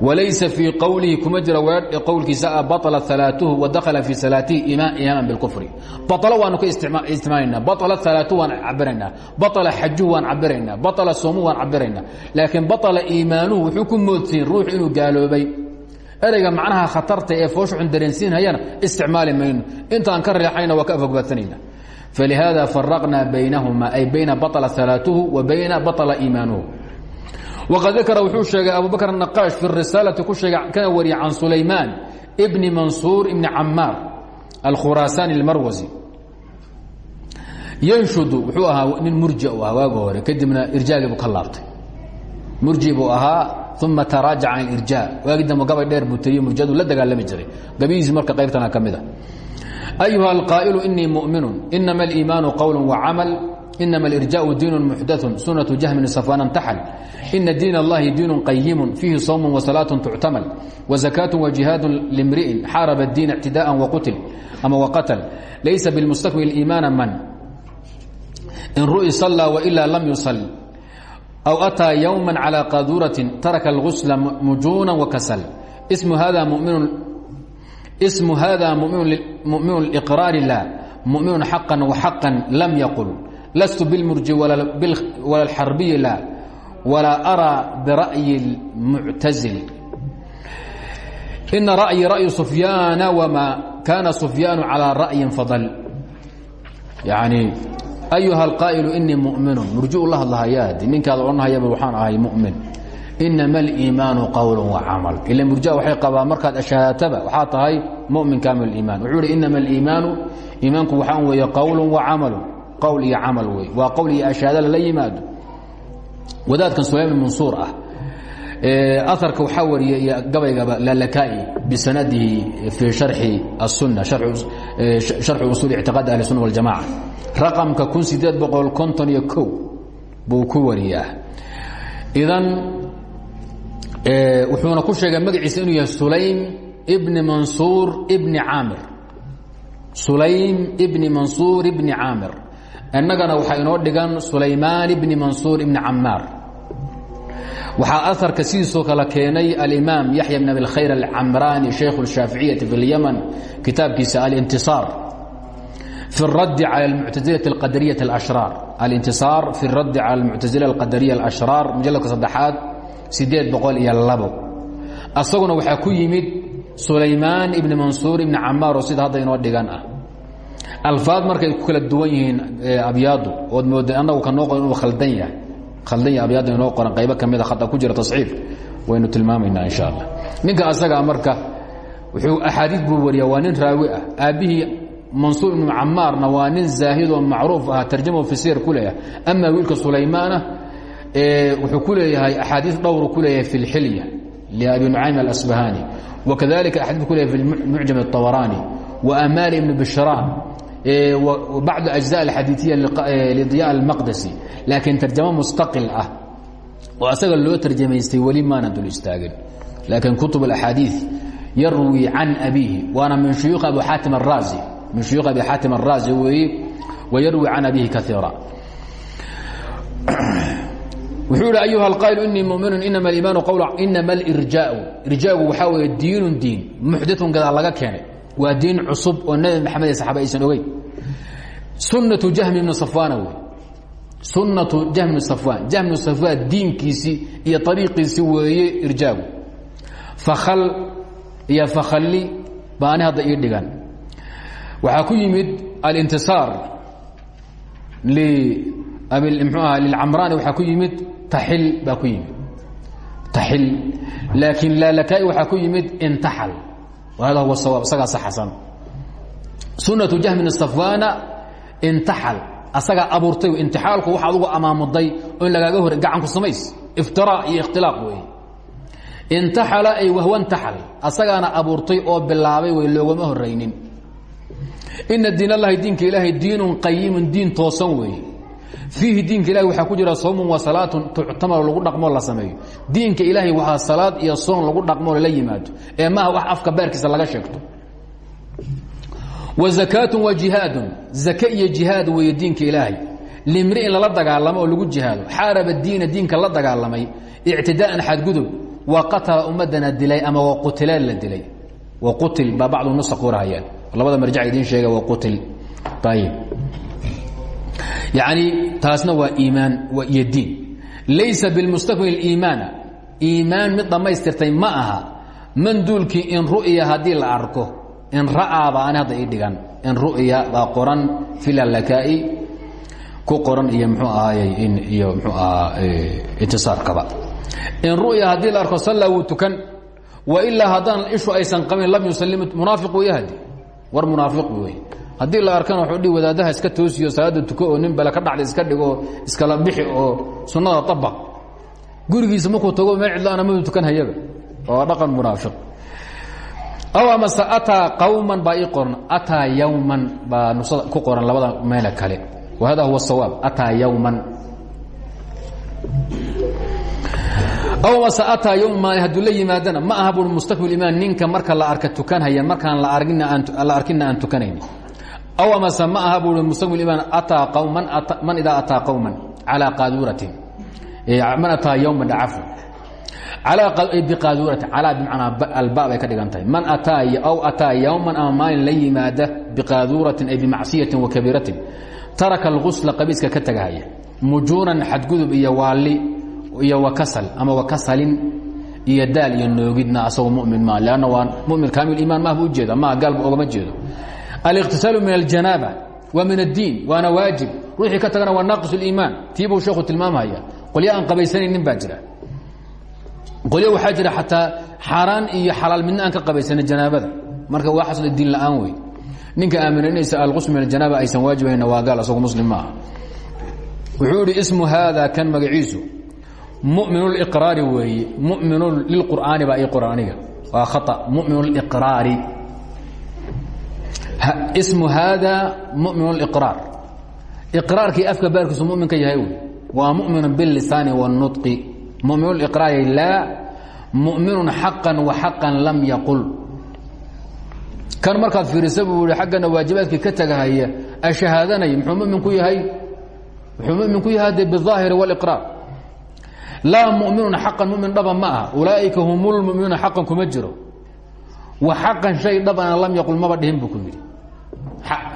walaysa fii qowlihi kuma jira weedh qowlkiisa ah baطla salaatuhu wadakhala fii salaatihi iimaaman bilkufri baطlo waanu ka isticmaalanaa baطla salaatuhu waan cabiraynaa baطla xajuhu waan cabiraynaa baطla soomuhu waan cabiraynaa laakiin baطla iimaanuhu wuxuu ku moodsiin ruux inuu gaaloobay ereyga macnaha khatarta ee fooshuxun dareensiinhayana isticmaali mayno intaan ka reexayna waa ka afogbaadsanayna فلhذا فرقنا بينهma أي بينa بطل ثaلاaته وبينa بطل إيماaنه وقد ذكر wuxuu sheegay أبو بكر النقاش في الرسالة ku sheegay kana wariya عن سليمان بن منصور بن عماar الkhurاaساني المروزي ينشد wuxuu ahaa nin murji u ah waagi hore kadibna irjاagii buu ka laabtay murji buu ahaa ثuma تراaجac عن الإرjاء waagi dambe gabay dheer buteeye murjadu la dagaalami jiray gabihiisi marka qaybtana ka mid a أيهa القائل إنيi مؤمن إنما الإيمان قول وعمل إنما الإرجاء دين محدث سنة جهم صفوان انتحل إن دين الله دين قيم فيه صوم وصلاة تعتمل وزكاة وجهاد لامرئ حارب الدين اعتداء وقتل أما وقتل ليس بالمستكمل الإيمان من إن رؤي صلى وإلا لم يصل أو أتى يوما على قاذورة ترك الغسل مجونا وكسل اسم هذا مؤمن ismu hada mumin iqraari lah muminun xaqan waxaqan lam yaqul. Lastu bilmurji wala xarbiyi la walaa araa bira'yi muctasil ina ra'yi ra'yu sufyaana wma kaana sufyaanu calaa ra'yin fadal. Yani ayuha alqaa'ilu inii muminun. Murji u la hadlahayad ninkaad odhanhayaba waxaan ahay mumin inama aliimaanu qowl wacamal ila murjia waxay qabaan markaad shahaatada waxaa tahay muminka ama liimaan wuxuu hi inama aliimaanu iimaanku waxaa weeye qowlu wacamalu qowl iyo camal wey waa qowl iyo ashahaada lala yimaado wadaadkan sulayman mansuur ah aarka waxaa wariyay gabaygaba lalakaai bisanadihi fii hari asun harxu usul ictiqaad ahli suna wajamaca raqamka kun sideed boqol konton iyo ko buu ku wariyaa idan wuxuuna ku sheegay magaciisa inuu yahay sulaym bni mansuur bni caamir sulaym bni mansuur bni caamir innagana waxaa inoo dhigan sulaymaan bni mansuur ibni camaar waxaa aarka sidiisoo kale keenay alimaam yaxya bn abikhayr alcamraani shaykhu الshaaficiyati fi اlyaman kitaabkiisa alintisaar fi اraddi calى اlmuctasilati اlqadariyaة اlashraar alintisaar fi اraddi calى اlmuctasila alqadariya alashraar mujaladka saddexaad sideed boqol iyo labo. Asaguna waxaa ku yimid sulaymaan ibni mansuur ibni camaar oo sida hadda inoo dhigan ah. Alfaad markay ku kala duwan yihiin abyaadu ood mooda annagu ka noo qoran inuu khaldan yahay. Khaldan yahay abyaadda inoo qoran qaybo ka mida khata ku jira tasxiif. Waynu tilmaamaynaa insha allah. Ninka asagaa marka wuxuu axaadiid buu wariyaa waa nin raawi ah. Aabbihii mansuur ibnu camaarna waa nin zaahid oo macruuf ah tarjamo fi siyar ku leeyahay amaa wiilka sulaymaana wuxuu ku leeyahay axaadii dhowru ku leeyahay fi اlxilya labi nucaym alasbahani wakadalika axadii ku leeyahay fi mucjam الطabarani وamaali ibn bishraan bacd أجزاء اxadiiثiya liضiya اlmaqdasi laakiin tarjamo mustaqil ah oo asaga loo tarjamaystay weli maana dul istaagin laakiin kutub اaxaadiiث yarwi can abihi waana min shuyuukh abi xaatim الraazi min shuyuukh abi xaatim الraazi weeye wayarwi can abihi kaiira wuxuu ihi ayuha alqaa'ilu inii muminu inama aliimaanu inama alirjaau. Irjaagu waxaa weeye diinun diin muxdatun gadaal laga keenay. Waa diin cusub oo nebi maxamed iyo saxaaba aysan ogeyn. Sunnatu jahmi ibni safwaana wey sunnatu jahmi safwaan. Jahmi safwaan diinkiisii iyo ariiqiisii weeye irjaagu fakal iyo fakhalli baani hadda ii dhigan. Waxaa ku yimid alintisaar mxuu aha lilcamraani waxaa ku yimid taxil baa ku yimid. Taxil laakiin laalakaa'i waxaa ku yimid intaxal hada huwa sawaab isagaa saxasan sunnatu jahmin safwaana intaxal asagaa abuurtay intixaalku waxa adugu amaamuday oo in lagaaga hor gacanku samays iftiraa iyo ikhtilaaq weeye intaxala ay wahwantaxal asagaana abuurtay oo bilaabay way loogama horaynin ina diin allahi diinka ilaahay diinun qayimun toosan weeye fiihi diinka ilahay waxaa ku jira soomun wa salaatun tuctamalo lagu dhaqmoo la sameeyo. Diinka ilaahay waxaa salaad iyo soon lagu dhaqmoo lala yimaado. Ee maaha wax afka beerkiisa laga sheegto. Wa zakaatun wa jihaadun. Zake iyo jihaad weeye diinka ilaahay. Limri'in lala dagaalamo oo lagu jihaado. Xaaraba diina diinka la dagaalamay. Ictidaa'an xadgudub wa qatala ummadana dilay ama waqutila la dilay. Waqutil baa bacdu nusa qorahayaan labada marjac idiin sheega waqutil ayib yacni taasna waa iimaan iyo diin. Laysa bilmustakmil iimaana iimaan mid dhammaystirtay ma aha man duulkii in ru'ya haddii la arko in ra'aa baa ani hadda ii dhigan in ru'ya baa qoran filalakaa'i ku qoran iyo mxuu ahaayey in iyo mxuu ahaa intisaarkaba. In ru'ya haddii la arko sallaa wuu tukan wa ilaa haddaan ishu aysan qabin lam yusallim munaafiq wey hadi war munaafiq wey haddii la arkana wuxuu dhihi wadaadaha iska toosiyo salaada tuko oo nin bale ka dhacda iska dhigo iskala bixi oo sunnada tabaq gurigiisa markuu tago meel cidlaana madu tukan hayaba oo dhaqan munaafiq aw amase ataa qawman baa ii qoran ataa yawman baa nusada ku qoran labada meele kale. Wa hada huwa sawaab ataa yawman. Aw mase ataa maali hadduu la yimaadana ma aha bui mustakmil imaan ninka marka la arka tukanhaya markaan la arkina aan tukanayn aw amase ma aha bui mustakmil imaan ataa man idaa ataa qawman calaa qaaduuratin man ataa yowman dhacafu biqaaduuratin calaa bimacnaa alba bay ka dhigan tahay man ataa aw ataa yowman ama maalin la yimaada biqaaduuratin ay bimacsiyatin wa kabiiratin taraka algusla qabiiska ka tegahaya mujuunan xadgudub iyo waali iyo wakasal ama wakasalin iyo daal iyo noogidna asagoo mumin ma lanna waa mumin kaamil imaan mahba ujeeda maha gaalba ogama jeedo aliqtisaalu min aljanaaba waa min addiin waana waajib ruuxii ka tagana waa naaqis اliimaan tii buu sheekhu tilmaamhaya qolyo aan qabaysanaynin baa jira qolyo waxaa jira xataa xaaraan iyo xalaal midna aan ka qabaysanin janaabada marka waa xasl diin la'aan wey ninka aaminanaysa alqusl min aljanaaba aysan waajibayna waa gaal asagoo muslim maaha wuxuu idhi ismu haada kan magaciisu mumin اlqraari weeye muminu lilqur'aani baa ii qoran aniga waa khaa mumin اlqraari ismu haada mumin اlqraar iqraarkii afka baarkiisu mumin ka yahay wey waa muminu biاlisaani wالnuطqi mumin اlqraari laa muminu xaqan waxaqan lam yaqul kan markaad fiirisa buu i xaggana waajibaadkii ka tagahaya ashahaadanay muxuu mumin ku yahay wuxuu mumin ku yahay de biالظaahiri wاlqraar laa muminun xaqan mumin dhaba ma aha ulaaئika hum lmuminuuna xaqan kuma jiro wa xaqan shay dhabana lam yaqul maba dhihin buu ku yidhi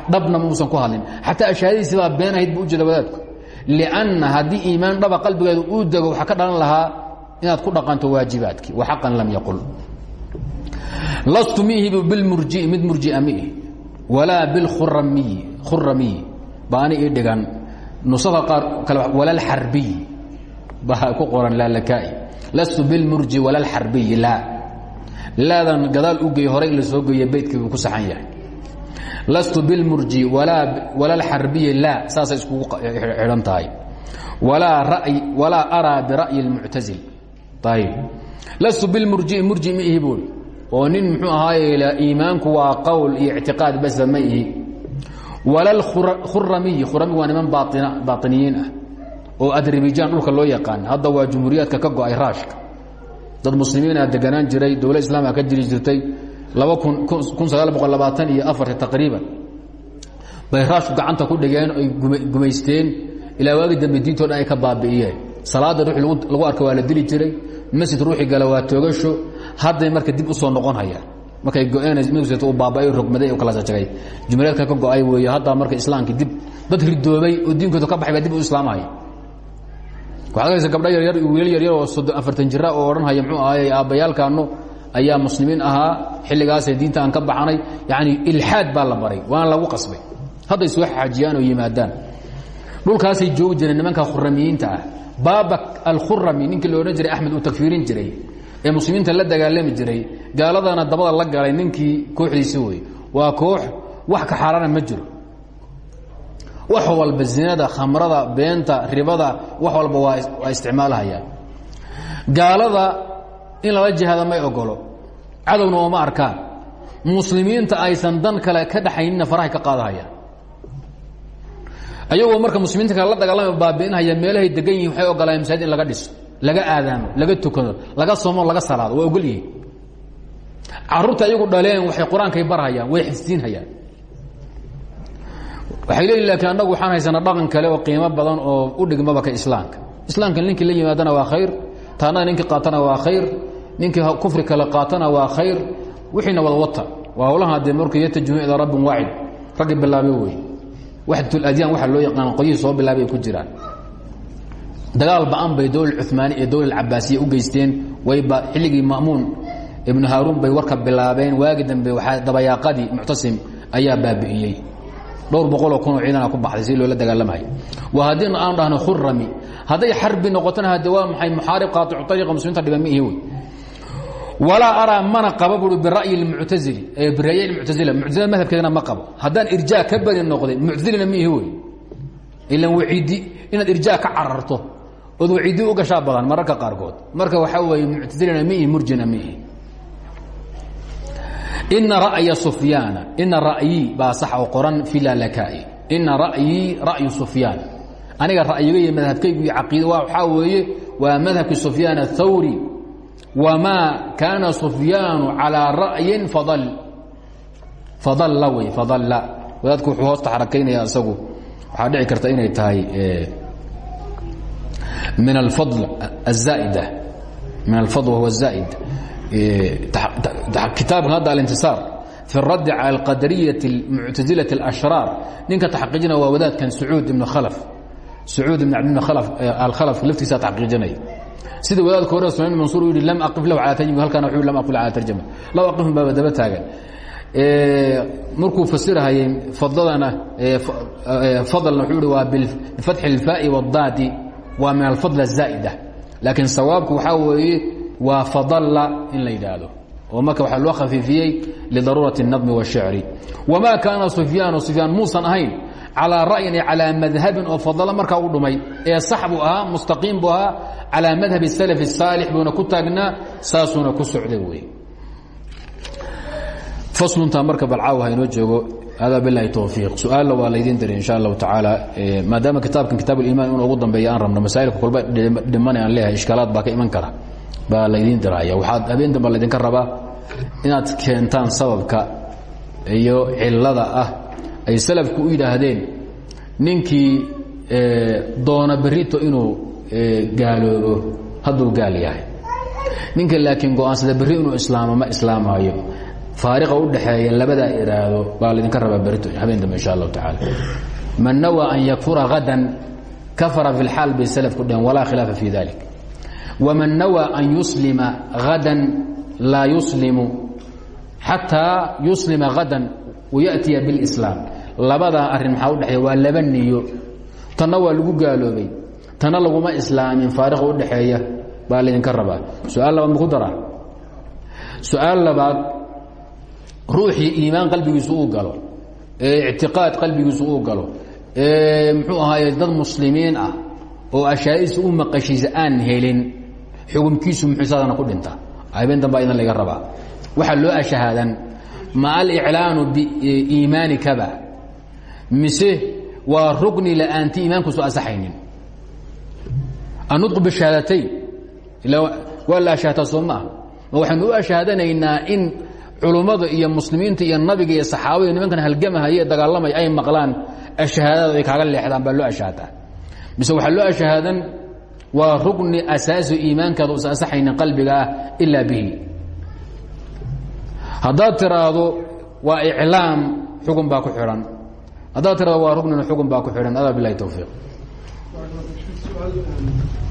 dhabna muusan ku hadlin. Xataa ashaadadiisi baa been ahayd buu ujeeda wadaadku. Lianna haddii iimaan dhaba qalbigeedu uu dego waxaa ka dhalan lahaa inaad ku dhaqanto waajibaadkii. Wa xaqan lam yaqul. Lastu miihibu bilmurjii mid murjia miih walaa bilkhuramiyi khuramiyi baani ii dhigan. Nusada qaar kale walaalxarbiyi baa ku qoran laalakaa'i lastu bilmurji wala alxarbiyi laa. Laadan gadaal u gey horay in la soo geeye beydkii buu ku saxan yahay lastu bilmurji wala alxarbiyi laa saasay iskugu xidhan tahay. Walaa araa bira'yi اlmuctazil ayb lastu bilmurji murji ma ihi buui oo nin muxuu ahaaye iimaanku waa qowl iyo ictiqaad basa ma ihi. Wala khuramiyi khurami waa niman baainiyiin ah. Oo adribijaan dhulka loo yaqaan. Hadda waa jumhuuriyaadka ka go'ay raashka. Dad muslimiina deganaan jiray dowlad islaamka ka jiri jirtay iyo afarti taqriiban. Bay raashku gacanta ku dhigeen ay gumaysteen. Ilaa waagi dambe diintoo dhan ay ka baabi'iyeen. Salaada ruux lagu arka waa la dili jiray. Masjid ruuxii gala waa toogasho. Hadday marka dib u soo noqon hayaan markay go-een u baaba rogmaday kala jagay. Jumhuuriyaadka ka go'ay weey hadda marka islaamkii dib dad ridoobay oo diinkooda ka baxay baa dib u islaamahaya waxaad arkaysa gabdho yaryar wiilal yaryar oo soddon afartan jira oo odhanhaya muxuu ahaayey aabbayaalkaanu ayaa muslimiin ahaa xilligaasee diinta aan ka baxanay yacni ilxaad baa la baray waana lagu qasbay. Hadday soo xajiyaan oo yimaadaan. Dhulkaasay joogi jireen nimanka khuramiyiinta ah. Baaba alkhurami ninkii la odhan jiray axmed uu tagfiirin jiray ee muslimiinta la dagaalami jiray. Gaaladana dabada la galay ninkii kooxdiisi wey waa koox wax ka xaaraana ma jiro. Wax walba zinada khamrada beenta ribada wax walba waa isticmaalahayaan gaalada in lala jihaada may ogolo cadowna ooma arkaan. Muslimiinta aysan dan kale ka dhaxaynina farahay ka qaadahayaan ayagoo marka muslimiinta kale la dagaalama baabi'inhaya meelahay degan yihiin waxay ogolayeen masaajid in laga dhiso laga aadaamo laga tukado laga somo laga salaado waa ogol yihiin. Caruurta ayagu dhaleen waxay qur'aankay barhayaan way xifsiinhayaan waxay leeyihiin laakiin annagu waxaan haysanaa dhaqan kale oo qiimo badan oo u dhigmaba ka islaamka islaamka ninkii la yimaadana waa khayr taanada ninkii qaatana waa khayr ninkii kufri kale qaatana waa khayr wixiina wada wata. Waa howlaha dee markuu yatajuhun ilaa rabbin waacid raggi bilaabay wey. Waxdatuladyaan waxa loo yaqaan qoyihii soo bilaabay ay ku jiraan. Dagaal ba'an bay dowla cumaani iyo dowla cabaasiya u geysteen wayba xilligii ma'muun ibnu haaruun bay warka bilaabeen waagi dambe dabayaaqadii muctasim ayaa baabi'iyey. Dhowr boqoloo kunoo ciidana ku baxday si loola dagaalamayo waa haddii aan dhahno khurami hadday xarbi noqotona hade waa maxay muxaarib qaaicu ariiqa muslimiinta dhiba miihi wey walaa araa mana qaba bui bira'yi muctazili bira'yi muctazila muctazila madhabkeedana ma qabo. Haddaan irjaa ka badi noqday muctazilina miihi wey ilan waciidi inaad irjaa ka cararto ood waciidi u gashaa badan mararka qaarkood. Marka waxaa weeye muctazilina miihi murjina miihi ina ra'ya sufyaana ina ra'yii baa sax oo qoran fi lalakaai ina ra'yii ra'yu sufyaan. Aniga ra'yiga iyo madhabkaygu iyo caqiida waxaa weeye waa madhabki sufyaan athawri wamaa kaana sufyaanu calىa ra'yin fadal fadalla wey fadalla wadaadku wuxuu hoosta xarakaynaya isagu waxaa dhici karta inay tahay min alfadl الzaa'ida min alfadl wahuwa الzaa'id kitaabkan hadda alintisaar fi اraddi calى اlqadariyaة اlmuctazilaة اlأshraar ninka taxqiijina waa wadaadkan sacuud ibn khalaf sacuud ibn cabd alkhalaf laftiisa taxqiijinaya sida wadaadka hore sunayn mansuur u yidhi lam aqif lahu calaa tarjama halkana wuxuu lam aqif calaa tarjama law aqifun baaba daba taagan markuu fasirahayay fadladana fadlna wuxuu ihi waa bifatxi اlfaa'i wاdaadi waa min alfadl الzaa'ida laakiin sawaabku waxaa weeye waa fadalla in la yidhaahdo oo marka waxaa loo khafiifiyey lidaruurati الnadmi والshicri wama kaana sufyaanu sufyaan muusan ahayn calىa ra'yin iyo calىa madhabin oo fadalo markaa u dhumay ee sax buu ahaa mustaqiim buu ahaa calىa madhab الsalaf الsaalix buuna ku taagnaa saasuuna ku socday wey fasluntaa marka balcaaw ha inoo joogo hada bilahi towfiiq su-aalla waa laydiin diray insha allahu tacaala maadaama kitaabkan kitaab uliman in ugu dambeeya aan rabno masaa'ilka kolba dhimana aan leeyahay ishkaalaad baa ka iman kara baa laydiin diraya waxaad habeen damba laydinka rabaa inaad keentaan sababka iyo cilada ah ay salafku u yidhaahdeen ninkii doona berito inuu gaaloobo hadduu gaal yahay. Ninka laakiin go'aansada inuu islaamo ma islaamaayo. Faariqa u dhaxeeya labadaa iraado baa laydinka rabaa berito habeen dambe insha allahu tacaala. Man nawaa an yakfura hadan kafara fi lxaal bay salafku dheheen walaa khilaafa fi dalik waman nawaa an yuslima hadan laa yuslimu xataa yuslima hadan wayatiya biاlislaam labadaa arrin maxaa udhexeeya waa laba niyo. Tanna waa lagu gaaloobay. Tanna laguma islaamin faariqa u dhaxeeya baa laydinka rabaa. Su'aal labaad maku daraa? Su'aal labaad ruuxii iimaan qalbigiisu uu galo. Ee ictiqaad qalbigiisu uu galo. Ee muxuu ahaaye dad muslimiin ah oo ashaa'iisa u maqashiisa aan helin xukumkiisu muxuusadana ku dhinta habeen dambaa idan laga rabaa. Waxaa loo ashahaadan ma aliclaanu biiimaanikaba mise waa rugni la'aanti iimaankuusu asaxaynin. Annudqu bishahaadatayn ila waa la ashahtaa soo ma ah ma waxaynu u ashahaadanaynaa in culummada iyo muslimiinta iyo nabiga iyo saxaabada nimankan halgamahaya ee dagaalamaya ay maqlaan ashahaadada ay kaaga leexdaan baa loo ashahaadaa mise waxaa loo ashahaadan waa rugni asaasi iimaankaada usa asaxaynin qalbiga ah ilaa bihi. Haddaad tiraahdo waa iclaam xugun baa ku xidhan haddaad tirahdo waa rugnina xugun baa ku xidhan. Adaa bilahi towfiiq